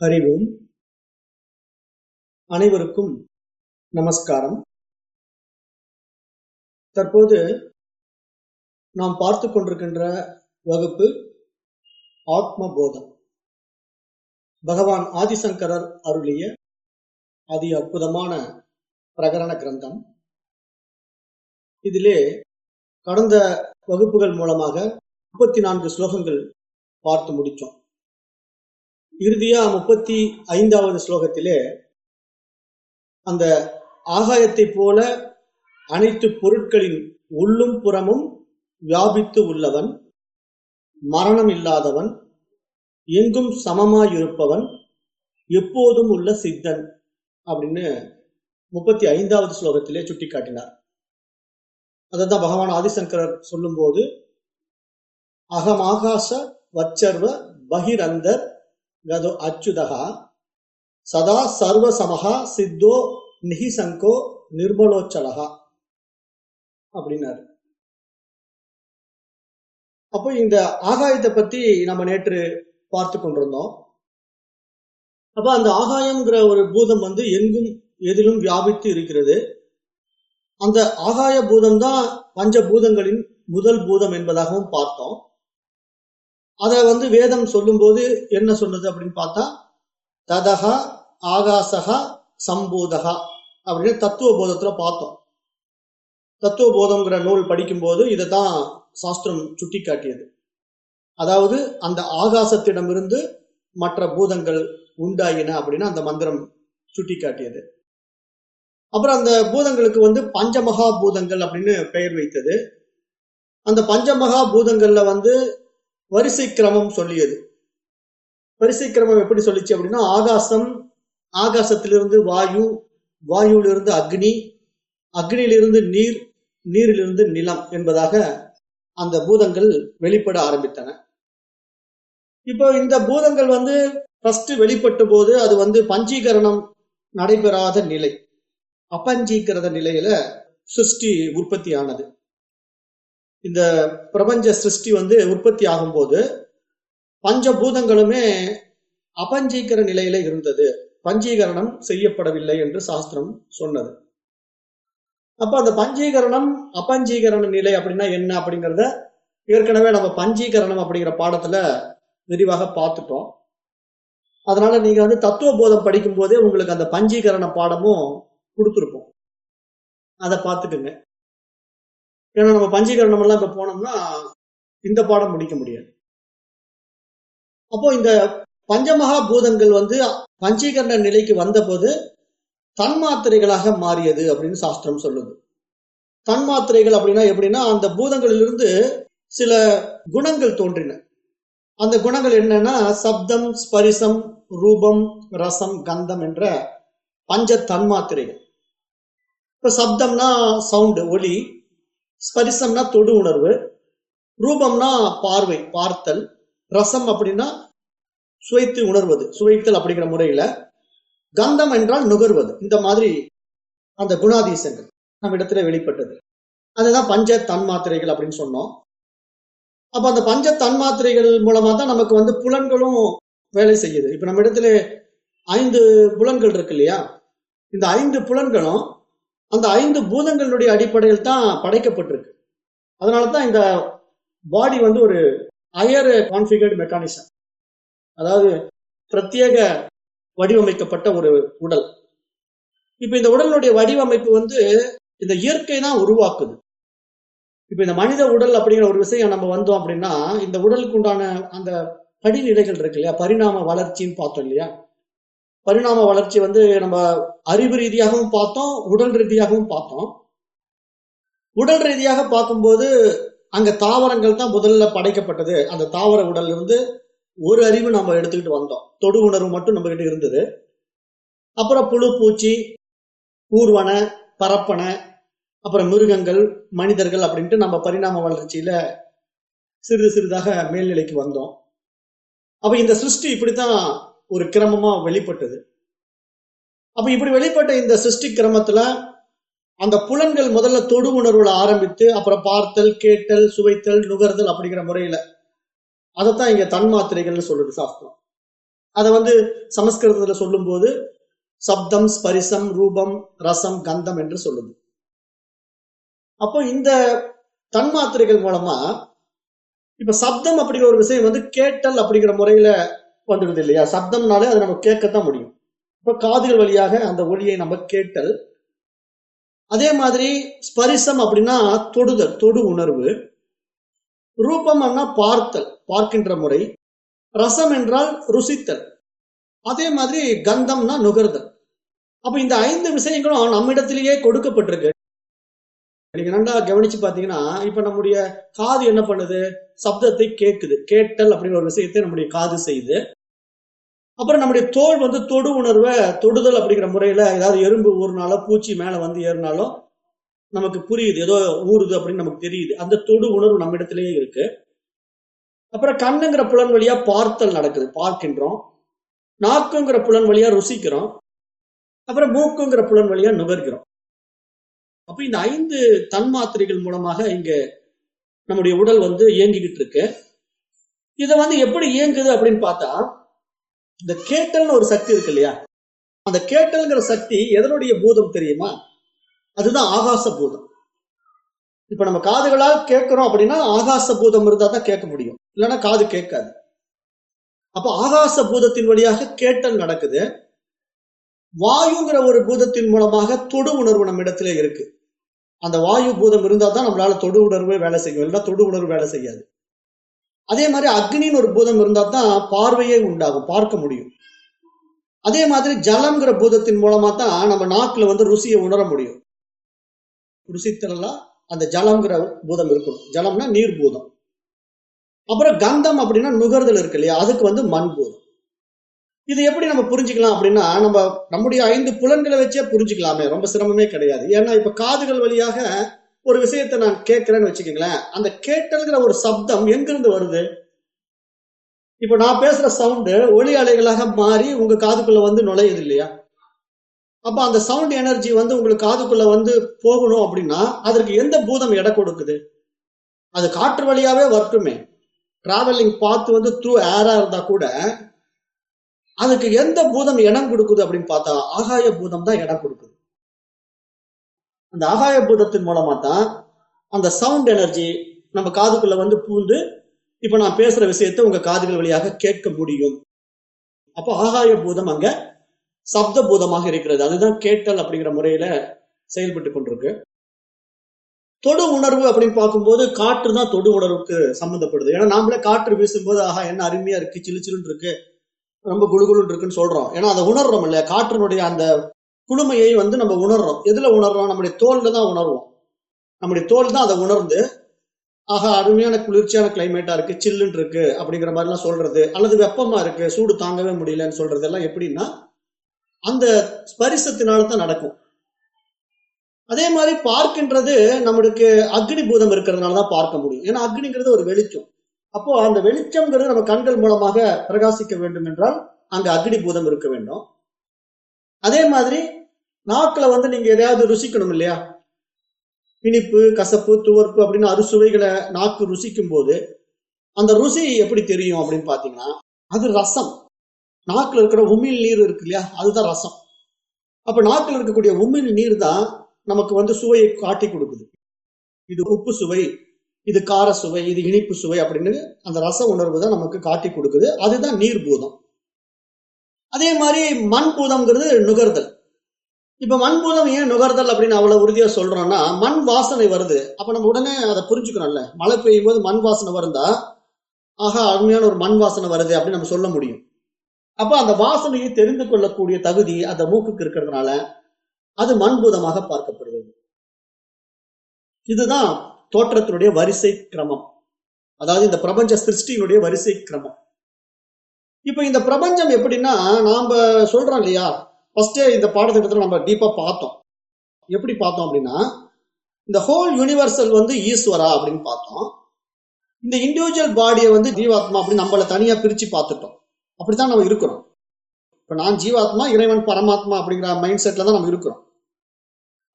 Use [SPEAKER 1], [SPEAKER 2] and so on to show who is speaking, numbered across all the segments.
[SPEAKER 1] ஹரி ஓம் அனைவருக்கும் நமஸ்காரம். தற்போது நாம் பார்த்து கொண்டிருக்கின்ற வகுப்பு ஆத்ம போதம் பகவான் ஆதிசங்கரர் அருளிய அதி அற்புதமான பிரகரண கிரந்தம். இதிலே கடந்த வகுப்புகள் மூலமாக முப்பத்தி நான்கு ஸ்லோகங்கள் பார்த்து முடித்தோம். இறுதியா முப்பத்தி ஐந்தாவது ஸ்லோகத்திலே அந்த ஆகாயத்தை போல அனைத்து பொருட்களின் உள்ளும் புறமும் வியாபித்து உள்ளவன் மரணம் இல்லாதவன் எங்கும் சமமாயிருப்பவன் எப்போதும் உள்ள சித்தன் அப்படின்னு முப்பத்தி ஐந்தாவது ஸ்லோகத்திலே சுட்டி காட்டினார் அதான் பகவான் ஆதிசங்கரர் சொல்லும்போது அகமாகாச வச்சர்வ பகிரந்தர் கதோ அச்சுதகா சதா சர்வசமகா சித்தோ நிகிசங்கோ நிர்மலோச்சலகா அப்படின்னாரு அப்போ இந்த ஆகாயத்தை பத்தி நம்ம நேற்று பார்த்து கொண்டிருந்தோம். அப்ப அந்த ஆகாயம்ங்கிற ஒரு பூதம் வந்து எங்கும் எதிலும் வியாபித்து இருக்கிறது. அந்த ஆகாய பூதம் தான் பஞ்ச பூதங்களின் முதல் பூதம் என்பதாகவும் பார்த்தோம். அதை வந்து வேதம் சொல்லும்போது என்ன சொன்னது அப்படின்னு பார்த்தா ததகா ஆகாசகா சம்பூதகா அப்படின்னு தத்துவ போதத்துல பார்த்தோம். தத்துவ போதம்ங்கிற நூல் படிக்கும்போது இதை தான் சாஸ்திரம் சுட்டி காட்டியது அதாவது அந்த ஆகாசத்திடமிருந்து மற்ற பூதங்கள் உண்டாயின அப்படின்னு அந்த மந்திரம் சுட்டி காட்டியது அப்புறம் அந்த பூதங்களுக்கு வந்து பஞ்சமகா பூதங்கள் அப்படின்னு பெயர் வைத்தது. அந்த பஞ்சமகா பூதங்கள்ல வந்து வரிசை கிரமம் சொல்லியது. வரிசை கிரமம் எப்படி சொல்லிச்சு அப்படின்னா ஆகாசம் ஆகாசத்திலிருந்து வாயு வாயுவிலிருந்து அக்னி அக்னியிலிருந்து நீர் நீரிலிருந்து நிலம் என்பதாக அந்த பூதங்கள் வெளிப்பட ஆரம்பித்தன. இப்போ இந்த பூதங்கள் வந்து ஃபர்ஸ்ட் வெளிப்பட்ட போது அது வந்து பஞ்சீகரணம் நடைபெறாத நிலை. அப்பஞ்சீகரத நிலையில சிருஷ்டி உற்பத்தி ஆனது இந்த பிரபஞ்ச சிருஷ்டி வந்து உற்பத்தி ஆகும்போது பஞ்சபூதங்களுமே அபஞ்சீகர நிலையில இருந்தது. பஞ்சீகரணம் செய்யப்படவில்லை என்று சாஸ்திரம் சொன்னது. அப்ப அந்த பஞ்சீகரணம் அபஞ்சீகரண நிலை அப்படின்னா என்ன அப்படிங்கிறத ஏற்கனவே நம்ம பஞ்சீகரணம் அப்படிங்கிற பாடத்துல விரிவாக பார்த்துட்டோம். அதனால நீங்க வந்து தத்துவ போதம் படிக்கும் போதே உங்களுக்கு அந்த பஞ்சீகரண பாடமும் கொடுத்துருப்போம். அதை பார்த்துக்குங்க. ஏன்னா நம்ம பஞ்சீகரணம் எல்லாம் இப்ப போனோம்னா இந்த பாடம் முடிக்க முடியாது. அப்போ இந்த பஞ்சமகா பூதங்கள் வந்து பஞ்சீகரண நிலைக்கு வந்தபோது தன்மாத்திரைகளாக மாறியது அப்படின்னு சாஸ்திரம் சொல்லுது. தன்மாத்திரைகள் அப்படின்னா எப்படின்னா அந்த பூதங்களிலிருந்து சில குணங்கள் தோன்றின. அந்த குணங்கள் என்னன்னா சப்தம் ஸ்பரிசம் ரூபம் ரசம் கந்தம் என்ற பஞ்ச தன்மாத்திரைகள். இப்ப சப்தம்னா சவுண்டு ஒலி ஸ்பரிசம்னா தொடு உணர்வு ரூபம்னா பார்வை பார்த்தல் ரசம் அப்படின்னா சுவைத்து உணர்வது சுவைத்தல் அப்படிங்கிற முறையில கந்தம் என்றால் நுகர்வது. இந்த மாதிரி அந்த குணாதீசங்கள் நம்ம இடத்துல வெளிப்பட்டது. அதுதான் பஞ்ச தன்மாத்திரைகள் அப்படின்னு சொன்னோம். அப்ப அந்த பஞ்ச தன்மாத்திரைகள் மூலமா தான் நமக்கு வந்து புலன்களும் வேலை செய்யுது. இப்ப நம்ம இடத்துல ஐந்து புலன்கள் இருக்கு இல்லையா? இந்த ஐந்து புலன்களும் அந்த ஐந்து பூதங்களுடைய அடிப்படையில் தான் படைக்கப்பட்டிருக்கு. அதனால தான் இந்த பாடி வந்து ஒரு ஹையர் கான்ஃபிகர்டு மெக்கானிசம் அதாவது பிரத்யேக வடிவமைக்கப்பட்ட ஒரு உடல். இப்ப இந்த உடலுடைய வடிவமைப்பு வந்து இந்த இயற்கை தான் உருவாக்குது. இப்ப இந்த மனித உடல் அப்படிங்கிற ஒரு விஷயம் நம்ம வந்தோம் அப்படின்னா இந்த உடலுக்கு உண்டான அந்த படிநிலைகள் இருக்கு இல்லையா? பரிணாம வளர்ச்சின்னு பார்த்தோம் இல்லையா? பரிணாம வளர்ச்சி வந்து நம்ம அறிவு ரீதியாகவும் பார்த்தோம் உடல் ரீதியாகவும் பார்த்தோம். உடல் ரீதியாக பார்க்கும்போது அங்க தாவரங்கள் தான் முதல்ல படைக்கப்பட்டது. அந்த தாவர உடல் இருந்து ஒரு அறிவு நம்ம எடுத்துக்கிட்டு வந்தோம். தொடு உணர்வு மட்டும் நம்ம கிட்ட இருந்தது. அப்புறம் புழு பூச்சி ஊர்வன பரப்பன அப்புறம் மிருகங்கள் மனிதர்கள் அப்படின்ட்டு நம்ம பரிணாம வளர்ச்சியில சிறிது சிறிதாக மேல்நிலைக்கு வந்தோம். அப்ப இந்த சிருஷ்டி இப்படித்தான் ஒரு கிரமமா வெளிப்பட்டது. அப்ப இப்படி வெளிப்பட்ட இந்த சிருஷ்டி கிரமத்துல அந்த புலன்கள் முதல்ல தொடு உணர்வுல ஆரம்பித்து அப்புறம் பார்த்தல் கேட்டல் சுவைத்தல் நுகர்தல் அப்படிங்கிற முறையில அதைத்தான் இங்க தன்மாத்திரைகள்னு சொல்லுது சாஸ்திரம். அதை வந்து சமஸ்கிருதத்துல சொல்லும்போது சப்தம் ஸ்பரிசம் ரூபம் ரசம் கந்தம் என்று சொல்லுது. அப்போ இந்த தன்மாத்திரைகள் மூலமா இப்ப சப்தம் அப்படிங்கிற ஒரு விஷயம் வந்து கேட்டல் அப்படிங்கிற முறையில வந்துடுது இல்லையா சப்தம்னாலே அதை நம்ம கேட்கத்தான் முடியும். இப்ப காதுகள் வழியாக அந்த ஒளியை நம்ம கேட்டல். அதே மாதிரி ஸ்பரிசம் அப்படின்னா தொடுதல் தொடு உணர்வு. ரூபம்னா பார்த்தல் பார்க்கின்ற முறை. ரசம் என்றால் ருசித்தல். அதே மாதிரி கந்தம்னா நுகர்தல். அப்ப இந்த ஐந்து விஷயங்களும் நம்மிடத்திலேயே கொடுக்கப்பட்டிருக்கு. நீங்க நல்லா கவனிச்சு பாத்தீங்கன்னா இப்ப நம்முடைய காது என்ன பண்ணுது? சப்தத்தை கேட்குது. கேட்டல் அப்படிங்கிற ஒரு விஷயத்தை நம்முடைய காது செய்யுது அப்புறம் நம்முடைய தோல் வந்து தொடு உணர்வை தொடுதல் அப்படிங்கிற முறையில ஏதாவது எறும்பு ஊறினாலோ பூச்சி மேல வந்து ஏறினாலும் நமக்கு புரியுது. ஏதோ ஊறுது அப்படின்னு நமக்கு தெரியுது. அந்த தொடு உணர்வு நம்ம இடத்துலயே இருக்கு. அப்புறம் கண்ணுங்கிற புலன் வழியா பார்த்தல் நடக்குது. பார்க்கின்றோம். நாக்குங்கிற புலன் வழியா ருசிக்கிறோம். அப்புறம் மூக்குங்கிற புலன் வழியா நுகர்கிறோம். அப்ப இந்த ஐந்து தன்மாத்திரைகள் மூலமாக இங்க நம்முடைய உடல் வந்து இயங்கிக்கிட்டு இருக்கு. இதை வந்து எப்படி இயங்குது அப்படின்னு பார்த்தா இந்த கேட்டல்னு ஒரு சக்தி இருக்கு இல்லையா? அந்த கேட்டல்ங்கிற சக்தி எதனுடைய பூதம் தெரியுமா? அதுதான் ஆகாச பூதம். இப்ப நம்ம காதுகளால் கேட்கிறோம் அப்படின்னா ஆகாச பூதம் இருந்தா தான் கேட்க முடியும். இல்லைன்னா காது கேட்காது. அப்ப ஆகாச பூதத்தின் வழியாக கேட்டல் நடக்குது. வாயுங்கிற ஒரு பூதத்தின் மூலமாக தொடு உணர்வு நம்ம இடத்துல இருக்கு. அந்த வாயு பூதம் இருந்தா தான் நம்மளால தொடு உணர்வு வேலை செய்யும். இல்லைன்னா தொடு உணர்வு வேலை செய்யாது. அதே மாதிரி அக்னின்னு ஒரு பூதம் இருந்தா தான் பார்வையே உண்டாகும் பார்க்க முடியும். அதே மாதிரி ஜலம்ங்கிற பூதத்தின் மூலமா தான் நம்ம நாக்குல வந்து ருசியை உணர முடியும். ருசித்தலாம் அந்த ஜலம்ங்கிற பூதம் இருக்கணும். ஜலம்னா நீர் பூதம். அப்புறம் கந்தம் அப்படின்னா நுகர்தல் இருக்கு இல்லையா? அதுக்கு வந்து மண் பூதம். இது எப்படி நம்ம புரிஞ்சுக்கலாம் அப்படின்னா நம்ம நம்முடைய ஐந்து புலன்களை வச்சே புரிஞ்சுக்கலாமே. ரொம்ப சிரமமே கிடையாது. ஏன்னா இப்ப காதுகள் வழியாக ஒரு விஷயத்தை நான் கேட்கிறேன்னு வச்சுக்கோங்களேன். அந்த கேட்டல்கிற ஒரு சப்தம் எங்கிருந்து வருது? இப்ப நான் பேசுற சவுண்டு ஒளி அலைகளாக மாறி உங்க காதுக்குள்ள வந்து நுழையுது இல்லையா? அப்ப அந்த சவுண்ட் எனர்ஜி வந்து உங்களுக்கு காதுக்குள்ள வந்து போகணும் அப்படின்னா அதற்கு எந்த பூதம் எடை கொடுக்குது? அது காற்று வழியாவே வரட்டுமே. டிராவலிங் பார்த்து வந்து த்ரூ ஏரா இருந்தா கூட அதுக்கு எந்த பூதம் இடம் கொடுக்குது அப்படின்னு பார்த்தா ஆகாய பூதம் தான் இடம் கொடுக்குது. அந்த ஆகாய பூதத்தின் மூலமா தான் அந்த சவுண்ட் எனர்ஜி நம்ம காதுக்குள்ள வந்து பூந்து இப்ப நான் பேசுற விஷயத்த உங்க காதுகள் வழியாக கேட்க முடியும். அப்போ ஆகாய பூதம் அங்க சப்த பூதமாக இருக்கிறது. அதுதான் கேட்டல் அப்படிங்கிற முறையில செயல்பட்டு கொண்டிருக்கு. தொடு உணர்வு அப்படின்னு பார்க்கும்போது காற்று தான் தொடு உணர்வுக்கு சம்மந்தப்படுது ஏன்னா நாமளே காற்று வீசும்போது ஆஹா என்ன அருமையா இருக்கு சிலு சிலுன்னு இருக்கு ரொம்ப குழுகுலுன்னு இருக்குன்னு சொல்றோம். ஏன்னா அதை உணர்றோம் இல்லையா? காற்றினுடைய அந்த குளுமையை வந்து நம்ம உணர்றோம். எதுல உணர்றோம்? நம்முடைய தோல்ல தான் உணர்வோம். நம்முடைய தோல் தான் அதை உணர்ந்து ஆஹா அருமையான குளிர்ச்சியான கிளைமேட்டா இருக்கு சில்லுன்னு இருக்கு அப்படிங்கிற மாதிரிலாம் சொல்றது அல்லது வெப்பமா இருக்கு சூடு தாங்கவே முடியலன்னு சொல்றது எல்லாம் எப்படின்னா அந்த ஸ்பரிசத்தினால தான் நடக்கும். அதே மாதிரி பார்க்கின்றது நம்மளுக்கு அக்னி பூதம் இருக்கிறதுனால தான் பார்க்க முடியும். ஏன்னா அக்னிங்கிறது ஒரு வெளிச்சம். அப்போ அந்த வெளிச்சம்ங்கிறது நம்ம கண்கள் மூலமாக பிரகாசிக்க வேண்டும் என்றால் அங்க அக்னி பூதம் இருக்க வேண்டும். அதே மாதிரி நாக்களை வந்து நீங்க எதையாவது ருசிக்கணும் இல்லையா? இனிப்பு கசப்பு துவர்ப்பு அப்படின்னு அறுசுவைகளை நாக்கு ருசிக்கும் போது அந்த ருசி எப்படி தெரியும் அப்படின்னு பாத்தீங்கன்னா அது ரசம். நாக்கில் இருக்கிற உமிழ் நீர் இருக்கு இல்லையா? அதுதான் ரசம். அப்ப நாக்கில் இருக்கக்கூடிய உமிழ் நீர் தான் நமக்கு வந்து சுவையை காட்டி கொடுக்குது. இது உப்பு சுவை இது கார சுவை இது இனிப்பு சுவை அப்படின்னு அந்த ரச உணர்வு தான் நமக்கு காட்டி கொடுக்குது. அதுதான் நீர் பூதம் அதே மாதிரி மண் பூதம்ங்கிறது நுகர்தல். இப்ப மண் பூதம் ஏன் நுகர்தல் அப்படின்னு அவ்வளவு உறுதியா சொல்றோம்னா மண் வாசனை வருது. அப்ப நம்ம உடனே அதை புரிஞ்சுக்கணும்ல. மழை பெய்யும் போது மண் வாசனை வருந்தா ஆகா அருமையான ஒரு மண் வாசனை வருது அப்படின்னு நம்ம சொல்ல முடியும். அப்ப அந்த வாசனையை தெரிந்து கொள்ளக்கூடிய தகுதி அந்த மூக்குக்கு இருக்கிறதுனால அது மண்பூதமாக பார்க்கப்படுகிறது. இதுதான் தோற்றத்தினுடைய வரிசை கிரமம். அதாவது இந்த பிரபஞ்ச சிருஷ்டியினுடைய வரிசை கிரமம். இப்ப இந்த பிரபஞ்சம் எப்படின்னா நாம சொல்றோம் இல்லையா? ஃபர்ஸ்டே இந்த பாடத்திட்டத்தில் நம்ம டீப்பா பார்த்தோம். எப்படி பார்த்தோம் அப்படின்னா இந்த ஹோல் யூனிவர்சல் வந்து ஈஸ்வரா அப்படின்னு பார்த்தோம். இந்த இண்டிவிஜுவல் பாடியை வந்து ஜீவாத்மா அப்படின்னு நம்மளை தனியா பிரிச்சு பார்த்துட்டோம். அப்படித்தான் நம்ம இருக்கிறோம். இப்ப நான் ஜீவாத்மா இறைவன் பரமாத்மா அப்படிங்கிற மைண்ட் செட்ல தான் நம்ம இருக்கிறோம்.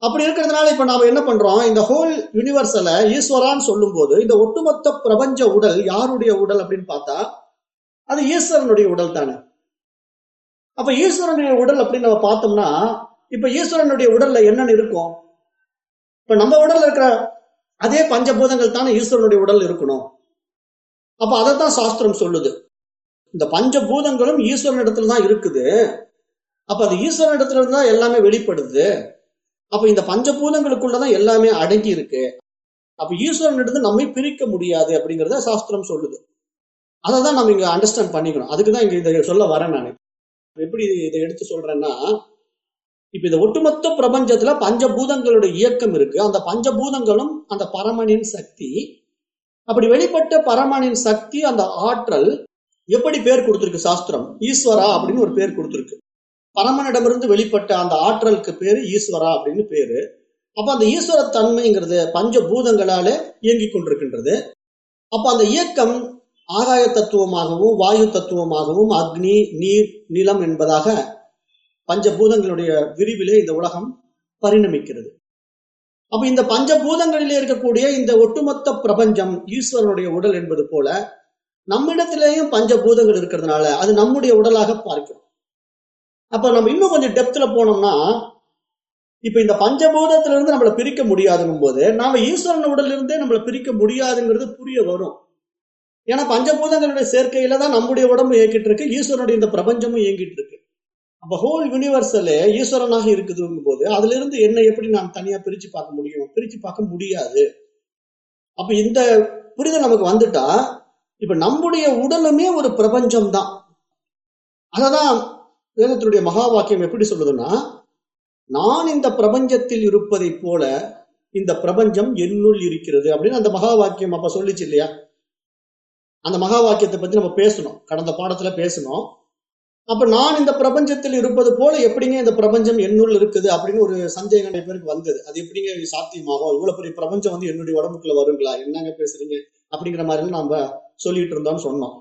[SPEAKER 1] அப்படி இருக்கிறதுனால இப்ப நாம என்ன பண்றோம்? இந்த ஹோல் யூனிவர்சல ஈஸ்வரான்னு சொல்லும் போது இந்த ஒட்டுமொத்த பிரபஞ்ச உடல் யாருடைய உடல் அப்படின்னு பார்த்தா அது ஈஸ்வரனுடைய உடல் தானே. அப்ப ஈஸ்வரனுடைய உடல் அப்படின்னு நம்ம பார்த்தோம்னா இப்ப ஈஸ்வரனுடைய உடல்ல என்னன்னு இருக்கும் இப்ப நம்ம உடல்ல இருக்கிற அதே பஞ்சபூதங்கள் தானே ஈஸ்வரனுடைய உடல் இருக்கணும். அப்ப அதைத்தான் சாஸ்திரம் சொல்லுது. இந்த பஞ்சபூதங்களும் ஈஸ்வரன் இடத்துல தான் இருக்குது. அப்ப அது ஈஸ்வரன் இடத்துல இருந்து தான் எல்லாமே வெளிப்படுது. அப்ப இந்த பஞ்சபூதங்களுக்குள்ளதான் எல்லாமே அடங்கி இருக்கு. அப்ப ஈஸ்வரன் இடத்துல நம்மை பிரிக்க முடியாது அப்படிங்கறத சாஸ்திரம் சொல்லுது. அதை தான் நம்ம இங்க அண்டர்ஸ்டாண்ட் பண்ணிக்கணும். அதுக்கு தான் இங்க இதை சொல்ல வரேன் நான். எப்படி இதை எடுத்து சொல்றேன்னா இப்ப இந்த ஒட்டுமொத்த பிரபஞ்சத்துல பஞ்சபூதங்களோட இயக்கம் இருக்கு. அந்த பஞ்சபூதங்களும் அந்த பரமனின் சக்தி. அப்படி வெளிப்பட்ட பரமனின் சக்தி அந்த ஆற்றல் எப்படி பேர் கொடுத்துருக்கு சாஸ்திரம்? ஈஸ்வரா அப்படின்னு ஒரு பேர் கொடுத்துருக்கு. பரமனிடமிருந்து வெளிப்பட்ட அந்த ஆற்றலுக்கு பேரு ஈஸ்வரா அப்படின்னு பேரு. அப்ப அந்த ஈஸ்வர தன்மைங்கிறது பஞ்சபூதங்களாலே இயங்கி கொண்டிருக்கின்றது. அப்ப அந்த இயக்கம் ஆகாய தத்துவமாகவும் வாயு தத்துவமாகவும் அக்னி நீர் நிலம் என்பதாக பஞ்சபூதங்களுடைய விரிவிலே இந்த உலகம் பரிணமிக்கிறது. அப்ப இந்த பஞ்சபூதங்களிலே இருக்கக்கூடிய இந்த ஒட்டுமொத்த பிரபஞ்சம் ஈஸ்வரனுடைய உடல் என்பது போல நம்மிடத்திலேயும் பஞ்சபூதங்கள் இருக்கிறதுனால அது நம்முடைய உடலாக பார்க்கிறோம். அப்ப நம்ம இன்னும் கொஞ்சம் டெப்த்ல போனோம்னா இப்ப இந்த பஞ்சபூதத்திலிருந்து நம்மளை பிரிக்க முடியாதுங்கும் போது நாம ஈஸ்வரன் உடல்ல இருந்தே நம்மளை பிரிக்க முடியாதுங்கிறது புரிய வரும். ஏன்னா பஞ்சபூதங்களுடைய சேர்க்கையில தான் நம்முடைய உடம்பு இயக்கிட்டு இருக்கு ஈஸ்வரனுடைய இந்த பிரபஞ்சமும் இயங்கிட்டு இருக்கு. அப்ப ஹோல் யூனிவர்சலே ஈஸ்வரனாக இருக்குதுங்கும் போது அதுல இருந்து என்ன எப்படி நான் தனியா பிரிச்சு பார்க்க முடியும்? பிரிச்சு பார்க்க முடியாது. அப்ப இந்த புரிதல் நமக்கு வந்துட்டா இப்ப நம்முடைய உடலுமே ஒரு பிரபஞ்சம் தான் அததான் வேதத்தினுடைய மகா வாக்கியம் எப்படி சொல்லுதுன்னா நான் இந்த பிரபஞ்சத்தில் இருப்பதை போல இந்த பிரபஞ்சம் என்னுள் இருக்கிறது அப்படின்னு அந்த மகா வாக்கியம் அப்ப சொல்லிச்சு இல்லையா? அந்த மகா வாக்கியத்தை பத்தி நம்ம பேசணும். கடந்த பாடத்துல பேசணும். அப்ப நான் இந்த பிரபஞ்சத்தில் இருப்பது போல எப்படிங்க இந்த பிரபஞ்சம் என்னுள் இருக்குது அப்படின்னு ஒரு சந்தேகம் நிறைய பேருக்கு வந்தது. அது எப்படிங்க சாத்தியமாகும்? இவ்வளவு பெரிய பிரபஞ்சம் வந்து என்னுடைய உடம்புக்குள்ள வருங்களா? என்னங்க பேசுறீங்க? அப்படிங்கிற மாதிரி நம்ம சொல்லிட்டு இருந்தோம்னு சொன்னோம்.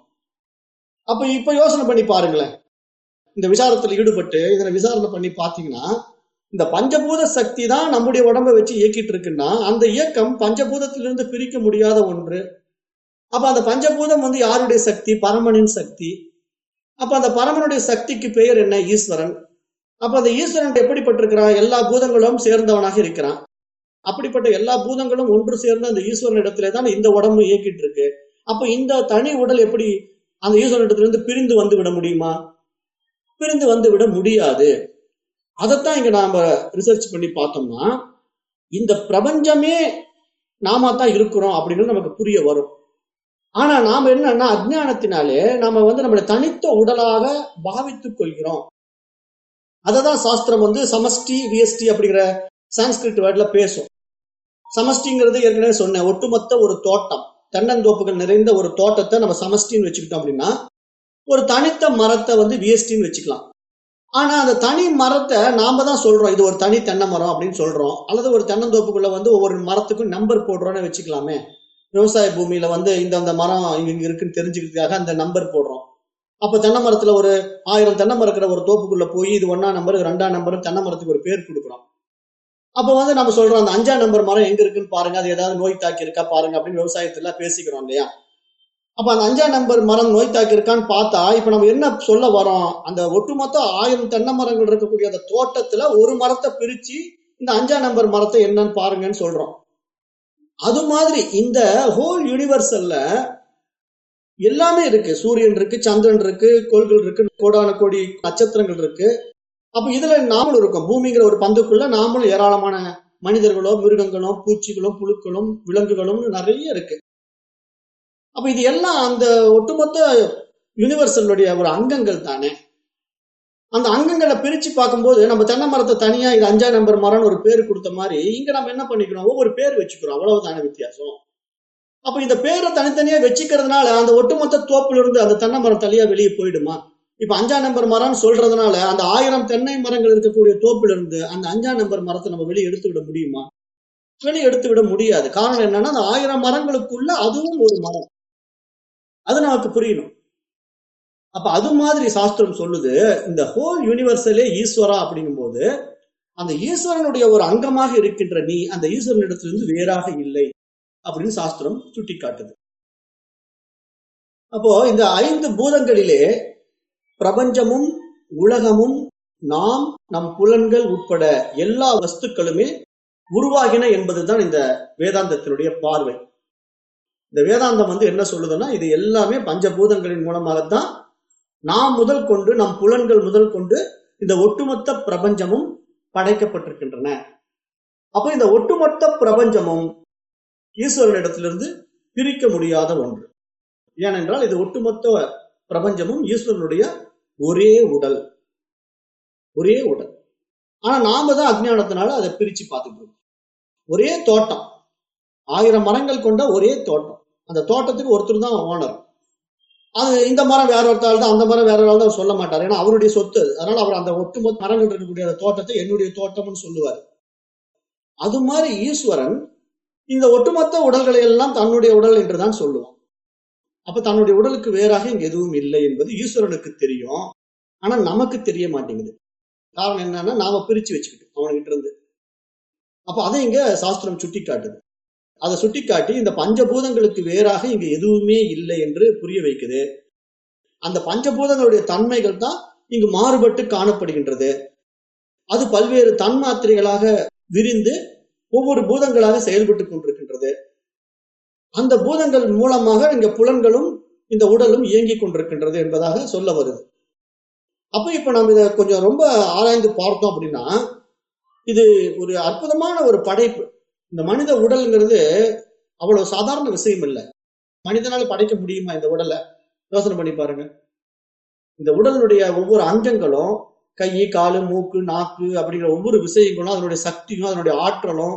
[SPEAKER 1] அப்ப இப்ப யோசனை பண்ணி பாருங்களேன். இந்த விசாரத்துல ஈடுபட்டு இதுல விசாரணை பண்ணி பாத்தீங்கன்னா இந்த பஞ்சபூத சக்தி தான் நம்முடைய உடம்பை வச்சு இயக்கிட்டு இருக்குன்னா அந்த இயக்கம் பஞ்சபூதத்திலிருந்து பிரிக்க முடியாத ஒன்று. அப்ப அந்த பஞ்சபூதம் வந்து யாருடைய சக்தி? பரமனின் சக்தி. அப்ப அந்த பரமனுடைய சக்திக்கு பெயர் என்ன? ஈஸ்வரன். அப்ப அந்த ஈஸ்வரன் எப்படிப்பட்டிருக்கிறான்? எல்லா பூதங்களும் சேர்ந்தவனாக இருக்கிறான். அப்படிப்பட்ட எல்லா பூதங்களும் ஒன்று சேர்ந்த அந்த ஈஸ்வரன் இடத்துல தான் இந்த உடம்பு இயக்கிட்டு இருக்கு அப்ப இந்த தனி உடல் எப்படி அந்த ஈஸ்வரன் இடத்துல இருந்து பிரிந்து வந்து விட முடியுமா? பிரிந்து வந்து விட முடியாது. அதைத்தான் இங்க நாம ரிசர்ச் பண்ணி பார்த்தோம்னா இந்த பிரபஞ்சமே நாம தான் இருக்கிறோம் அப்படின்னு நமக்கு புரிய வரும். ஆனா நாம என்னன்னா அஜ்ஞானத்தினாலே நாம வந்து நம்மளை தனித்த உடலாக பாவித்துக் கொள்கிறோம். அததான் சாஸ்திரம் வந்து சமஷ்டி விஎஸ்டி அப்படிங்கிற சான்ஸ்கிரிட் வேர்ட்ல பேசும். சமஷ்டிங்கிறது ஏற்கனவே சொன்னேன். ஒட்டுமொத்த ஒரு தோட்டம் தென்னந்தோப்புகள் நிறைந்த ஒரு தோட்டத்தை நம்ம சமஷ்டின்னு வச்சுக்கிட்டோம் அப்படின்னா ஒரு தனித்த மரத்தை வந்து விஎஸ்டின்னு வச்சுக்கலாம். ஆனா அந்த தனி மரத்தை நாம தான் சொல்றோம் இது ஒரு தனி தென்னை மரம் அப்படின்னு சொல்றோம். அல்லது ஒரு தென்னந்தோப்புக்குள்ள வந்து ஒவ்வொரு மரத்துக்கும் நம்பர் போடுறோன்னு வச்சுக்கலாமே. விவசாய பூமியில வந்து இந்த அந்த மரம் இங்க இங்க இருக்குன்னு தெரிஞ்சுக்கிறதுக்காக அந்த நம்பர் போடுறோம். அப்ப தென்னை மரத்துல ஒரு ஆயிரம் தென்னை மரம் இருக்கிற ஒரு தோப்புக்குள்ள போய் இது ஒன்னா நம்பர் ரெண்டாம் நம்பர் தென்னை மரத்துக்கு ஒரு பேர் கொடுக்குறோம். அப்ப வந்து நம்ம சொல்றோம் அந்த அஞ்சாம் நம்பர் மரம் எங்க இருக்குன்னு பாருங்க அது ஏதாவது நோய் தாக்கி இருக்கா பாருங்க அப்படின்னு விவசாயத்துல பேசிக்கிறோம் இல்லையா? அப்ப அந்த அஞ்சாம் நம்பர் மரம் நோய் தாக்கி இருக்கான்னு பார்த்தா இப்ப நம்ம என்ன சொல்ல வரோம்? அந்த ஒட்டுமொத்த ஆயிரம் தென்னை மரங்கள் இருக்கக்கூடிய அந்த தோட்டத்துல ஒரு மரத்தை பிரிச்சு இந்த அஞ்சாம் நம்பர் மரத்தை என்னன்னு பாருங்கன்னு சொல்றோம். அது மாதிரி இந்த ஹோல் யூனிவர்சல்ல எல்லாமே இருக்கு. சூரியன் இருக்கு சந்திரன் இருக்கு கோள்கள் இருக்கு கோடான கோடி நட்சத்திரங்கள் இருக்கு. அப்ப இதுல நாமளும் இருக்கோம். பூமிங்கிற ஒரு பந்துக்குள்ள நாமளும் ஏராளமான மனிதர்களோ மிருகங்களோ பூச்சிகளோ புழுக்களும் விலங்குகளும் நிறைய இருக்கு. அப்ப இது எல்லாம் அந்த ஒட்டுமொத்த யூனிவர்சலுடைய ஒரு அங்கங்கள் தானே. அந்த அங்கங்களை பிரிச்சு பார்க்கும்போது நம்ம தென்னை மரத்தை தனியா இது அஞ்சா நம்பர் மரம்னு ஒரு பேர் கொடுத்த மாதிரி இங்க நம்ம என்ன பண்ணிக்கிறோம் ஒவ்வொரு பேர் வச்சுக்கிறோம். அவ்வளவுதான வித்தியாசம். அப்ப இந்த பேரை தனித்தனியா வச்சுக்கிறதுனால அந்த ஒட்டுமொத்த தோப்புல இருந்து அந்த தென்னை மரம் தனியா வெளியே போயிடுமா? இப்ப அஞ்சா நம்பர் மரம்னு சொல்றதுனால அந்த ஆயிரம் தென்னை மரங்கள் இருக்கக்கூடிய தோப்புல இருந்து அந்த அஞ்சா நம்பர் மரத்தை நம்ம வெளியே எடுத்து விட முடியுமா? வெளியே எடுத்து விட முடியாது. காரணம் என்னன்னா அந்த ஆயிரம் மரங்களுக்குள்ள அதுவும் ஒரு மரம். அது நமக்கு புரியணும். அப்ப அது மாதிரி சாஸ்திரம் சொல்லுது இந்த ஹோல் யூனிவர்சலே ஈஸ்வரா அப்படிங்கும்போது அந்த ஈஸ்வரனுடைய ஒரு அங்கமாக இருக்கின்ற நீ அந்த ஈஸ்வரனிடத்திலிருந்து வேறாக இல்லை அப்படின்னு சாஸ்திரம் சுட்டி காட்டுது அப்போ இந்த ஐந்து பூதங்களிலே பிரபஞ்சமும் உலகமும் நாம் நம் புலன்கள் உட்பட எல்லா வஸ்துக்களுமே உருவாகின என்பதுதான் இந்த வேதாந்தத்தினுடைய பார்வை. இந்த வேதாந்தம் வந்து என்ன சொல்லுதுன்னா இது எல்லாமே பஞ்சபூதங்களின் மூலமாகத்தான் நாம் முதல் கொண்டு நம் புலன்கள் முதல் கொண்டு இந்த ஒட்டுமொத்த பிரபஞ்சமும் படைக்கப்பட்டிருக்கின்றன. அப்ப இந்த ஒட்டுமொத்த பிரபஞ்சமும் ஈஸ்வரனிடத்திலிருந்து பிரிக்க முடியாத ஒன்று. ஏனென்றால் இது ஒட்டுமொத்த பிரபஞ்சமும் ஈஸ்வரனுடைய ஒரே உடல். ஒரே உடல். ஆனா நாம தான் அஜ்ஞானத்தினால அதை பிரிச்சு பார்த்துட்டு ஒரே தோட்டம். ஆயிரம் மரங்கள் கொண்ட ஒரே தோட்டம். அந்த தோட்டத்துக்கு ஒருத்தர் தான் ஓனர் அது இந்த மரம் வேற ஒருத்தாள் தான் அந்த மரம் வேற ஒரு தான் சொல்ல மாட்டார். ஏன்னா அவருடைய சொத்து அதனால அவர் அந்த ஒட்டுமொத்த மரங்கள் இருக்கக்கூடிய தோட்டத்தை என்னுடைய தோட்டம்னு சொல்லுவார். அது மாதிரி ஈஸ்வரன் இந்த ஒட்டுமொத்த உடல்களை எல்லாம் தன்னுடைய உடல் என்றுதான் சொல்லுவான். அப்ப தன்னுடைய உடலுக்கு வேறாக இங்க எதுவும் இல்லை என்பது ஈஸ்வரனுக்கு தெரியும். ஆனா நமக்கு தெரிய மாட்டேங்குது. காரணம் என்னன்னா நாம பிரிச்சு வச்சுக்கிட்டோம் அவன்கிட்ட இருந்து. அப்ப அதை இங்க சாஸ்திரம் சுட்டி காட்டுது அதை சுட்டிக்காட்டி இந்த பஞ்சபூதங்களுக்கு வேறாக இங்க எதுவுமே இல்லை என்று புரிய வைக்குது. அந்த பஞ்சபூதங்களுடைய தன்மைகள் தான் இங்கு மாறுபட்டு காணப்படுகின்றது. அது பல்வேறு தன்மாத்திரைகளாக விரிந்து ஒவ்வொரு பூதங்களாக செயல்பட்டு கொண்டிருக்கின்றது. அந்த பூதங்கள் மூலமாக இங்க புலன்களும் இந்த உடலும் இயங்கிக் கொண்டிருக்கின்றது என்பதாக சொல்ல வருது. அப்ப இப்ப நம்ம இதை கொஞ்சம் ரொம்ப ஆராய்ந்து பார்த்தோம் அப்படின்னா இது ஒரு அற்புதமான ஒரு படைப்பு இந்த மனித உடல்ங்கிறது அவ்வளவு சாதாரண விஷயம் இல்லை. மனிதனால படைக்க முடியுமா இந்த உடலை? யோசனை பண்ணி பாருங்க. இந்த உடலுடைய ஒவ்வொரு அங்கங்களும் கை காலு மூக்கு நாக்கு அப்படிங்கிற ஒவ்வொரு விஷயங்களும் அதனுடைய சக்தியும் அதனுடைய ஆற்றலும்